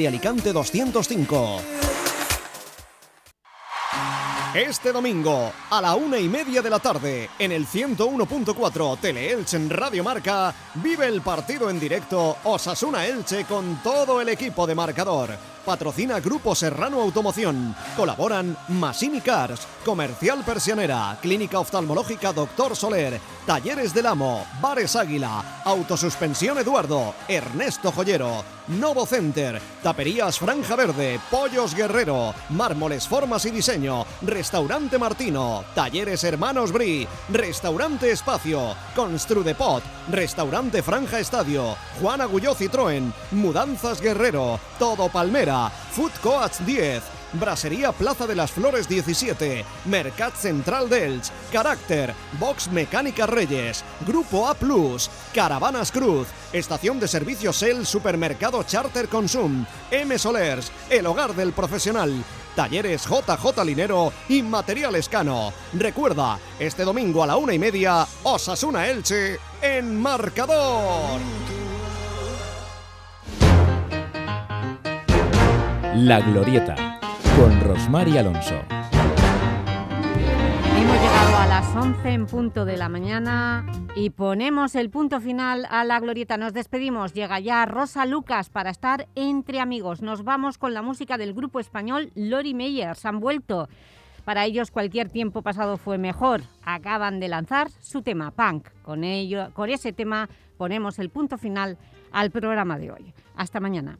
de Alicante 205. Este domingo, a la una y media de la tarde, en el 101.4 Tele-Elche en Radio Marca, vive el partido en directo Osasuna Elche con todo el equipo de marcador. Patrocina Grupo Serrano Automoción. Colaboran Massimi Cars, Comercial Persianera, Clínica Oftalmológica Doctor Soler, Talleres del Amo, Bares Águila, Autosuspensión Eduardo, Ernesto Joyero, Novo Center, Taperías Franja Verde, Pollos Guerrero, Mármoles Formas y Diseño, Restaurante Martino, Talleres Hermanos Bri, Restaurante Espacio, Construdepot, Restaurante Franja Estadio, Juan Agulló Citroën, Mudanzas Guerrero, Todo Palmera, Food Coach 10, Brasería Plaza de las Flores 17, Mercat Central Delch, Carácter, Box Mecánica Reyes, Grupo A Plus, Caravanas Cruz, Estación de Servicios El Supermercado Charter Consum, M Solers, El Hogar del Profesional, Talleres JJ Linero y Material Cano. Recuerda, este domingo a la una y media, Osasuna Elche en marcador. La Glorieta, con Rosmar y Alonso. Hemos llegado a las 11 en punto de la mañana y ponemos el punto final a la glorieta. Nos despedimos. Llega ya Rosa Lucas para estar entre amigos. Nos vamos con la música del grupo español Lori Meyers. Han vuelto. Para ellos cualquier tiempo pasado fue mejor. Acaban de lanzar su tema Punk. Con, ello, con ese tema ponemos el punto final al programa de hoy. Hasta mañana.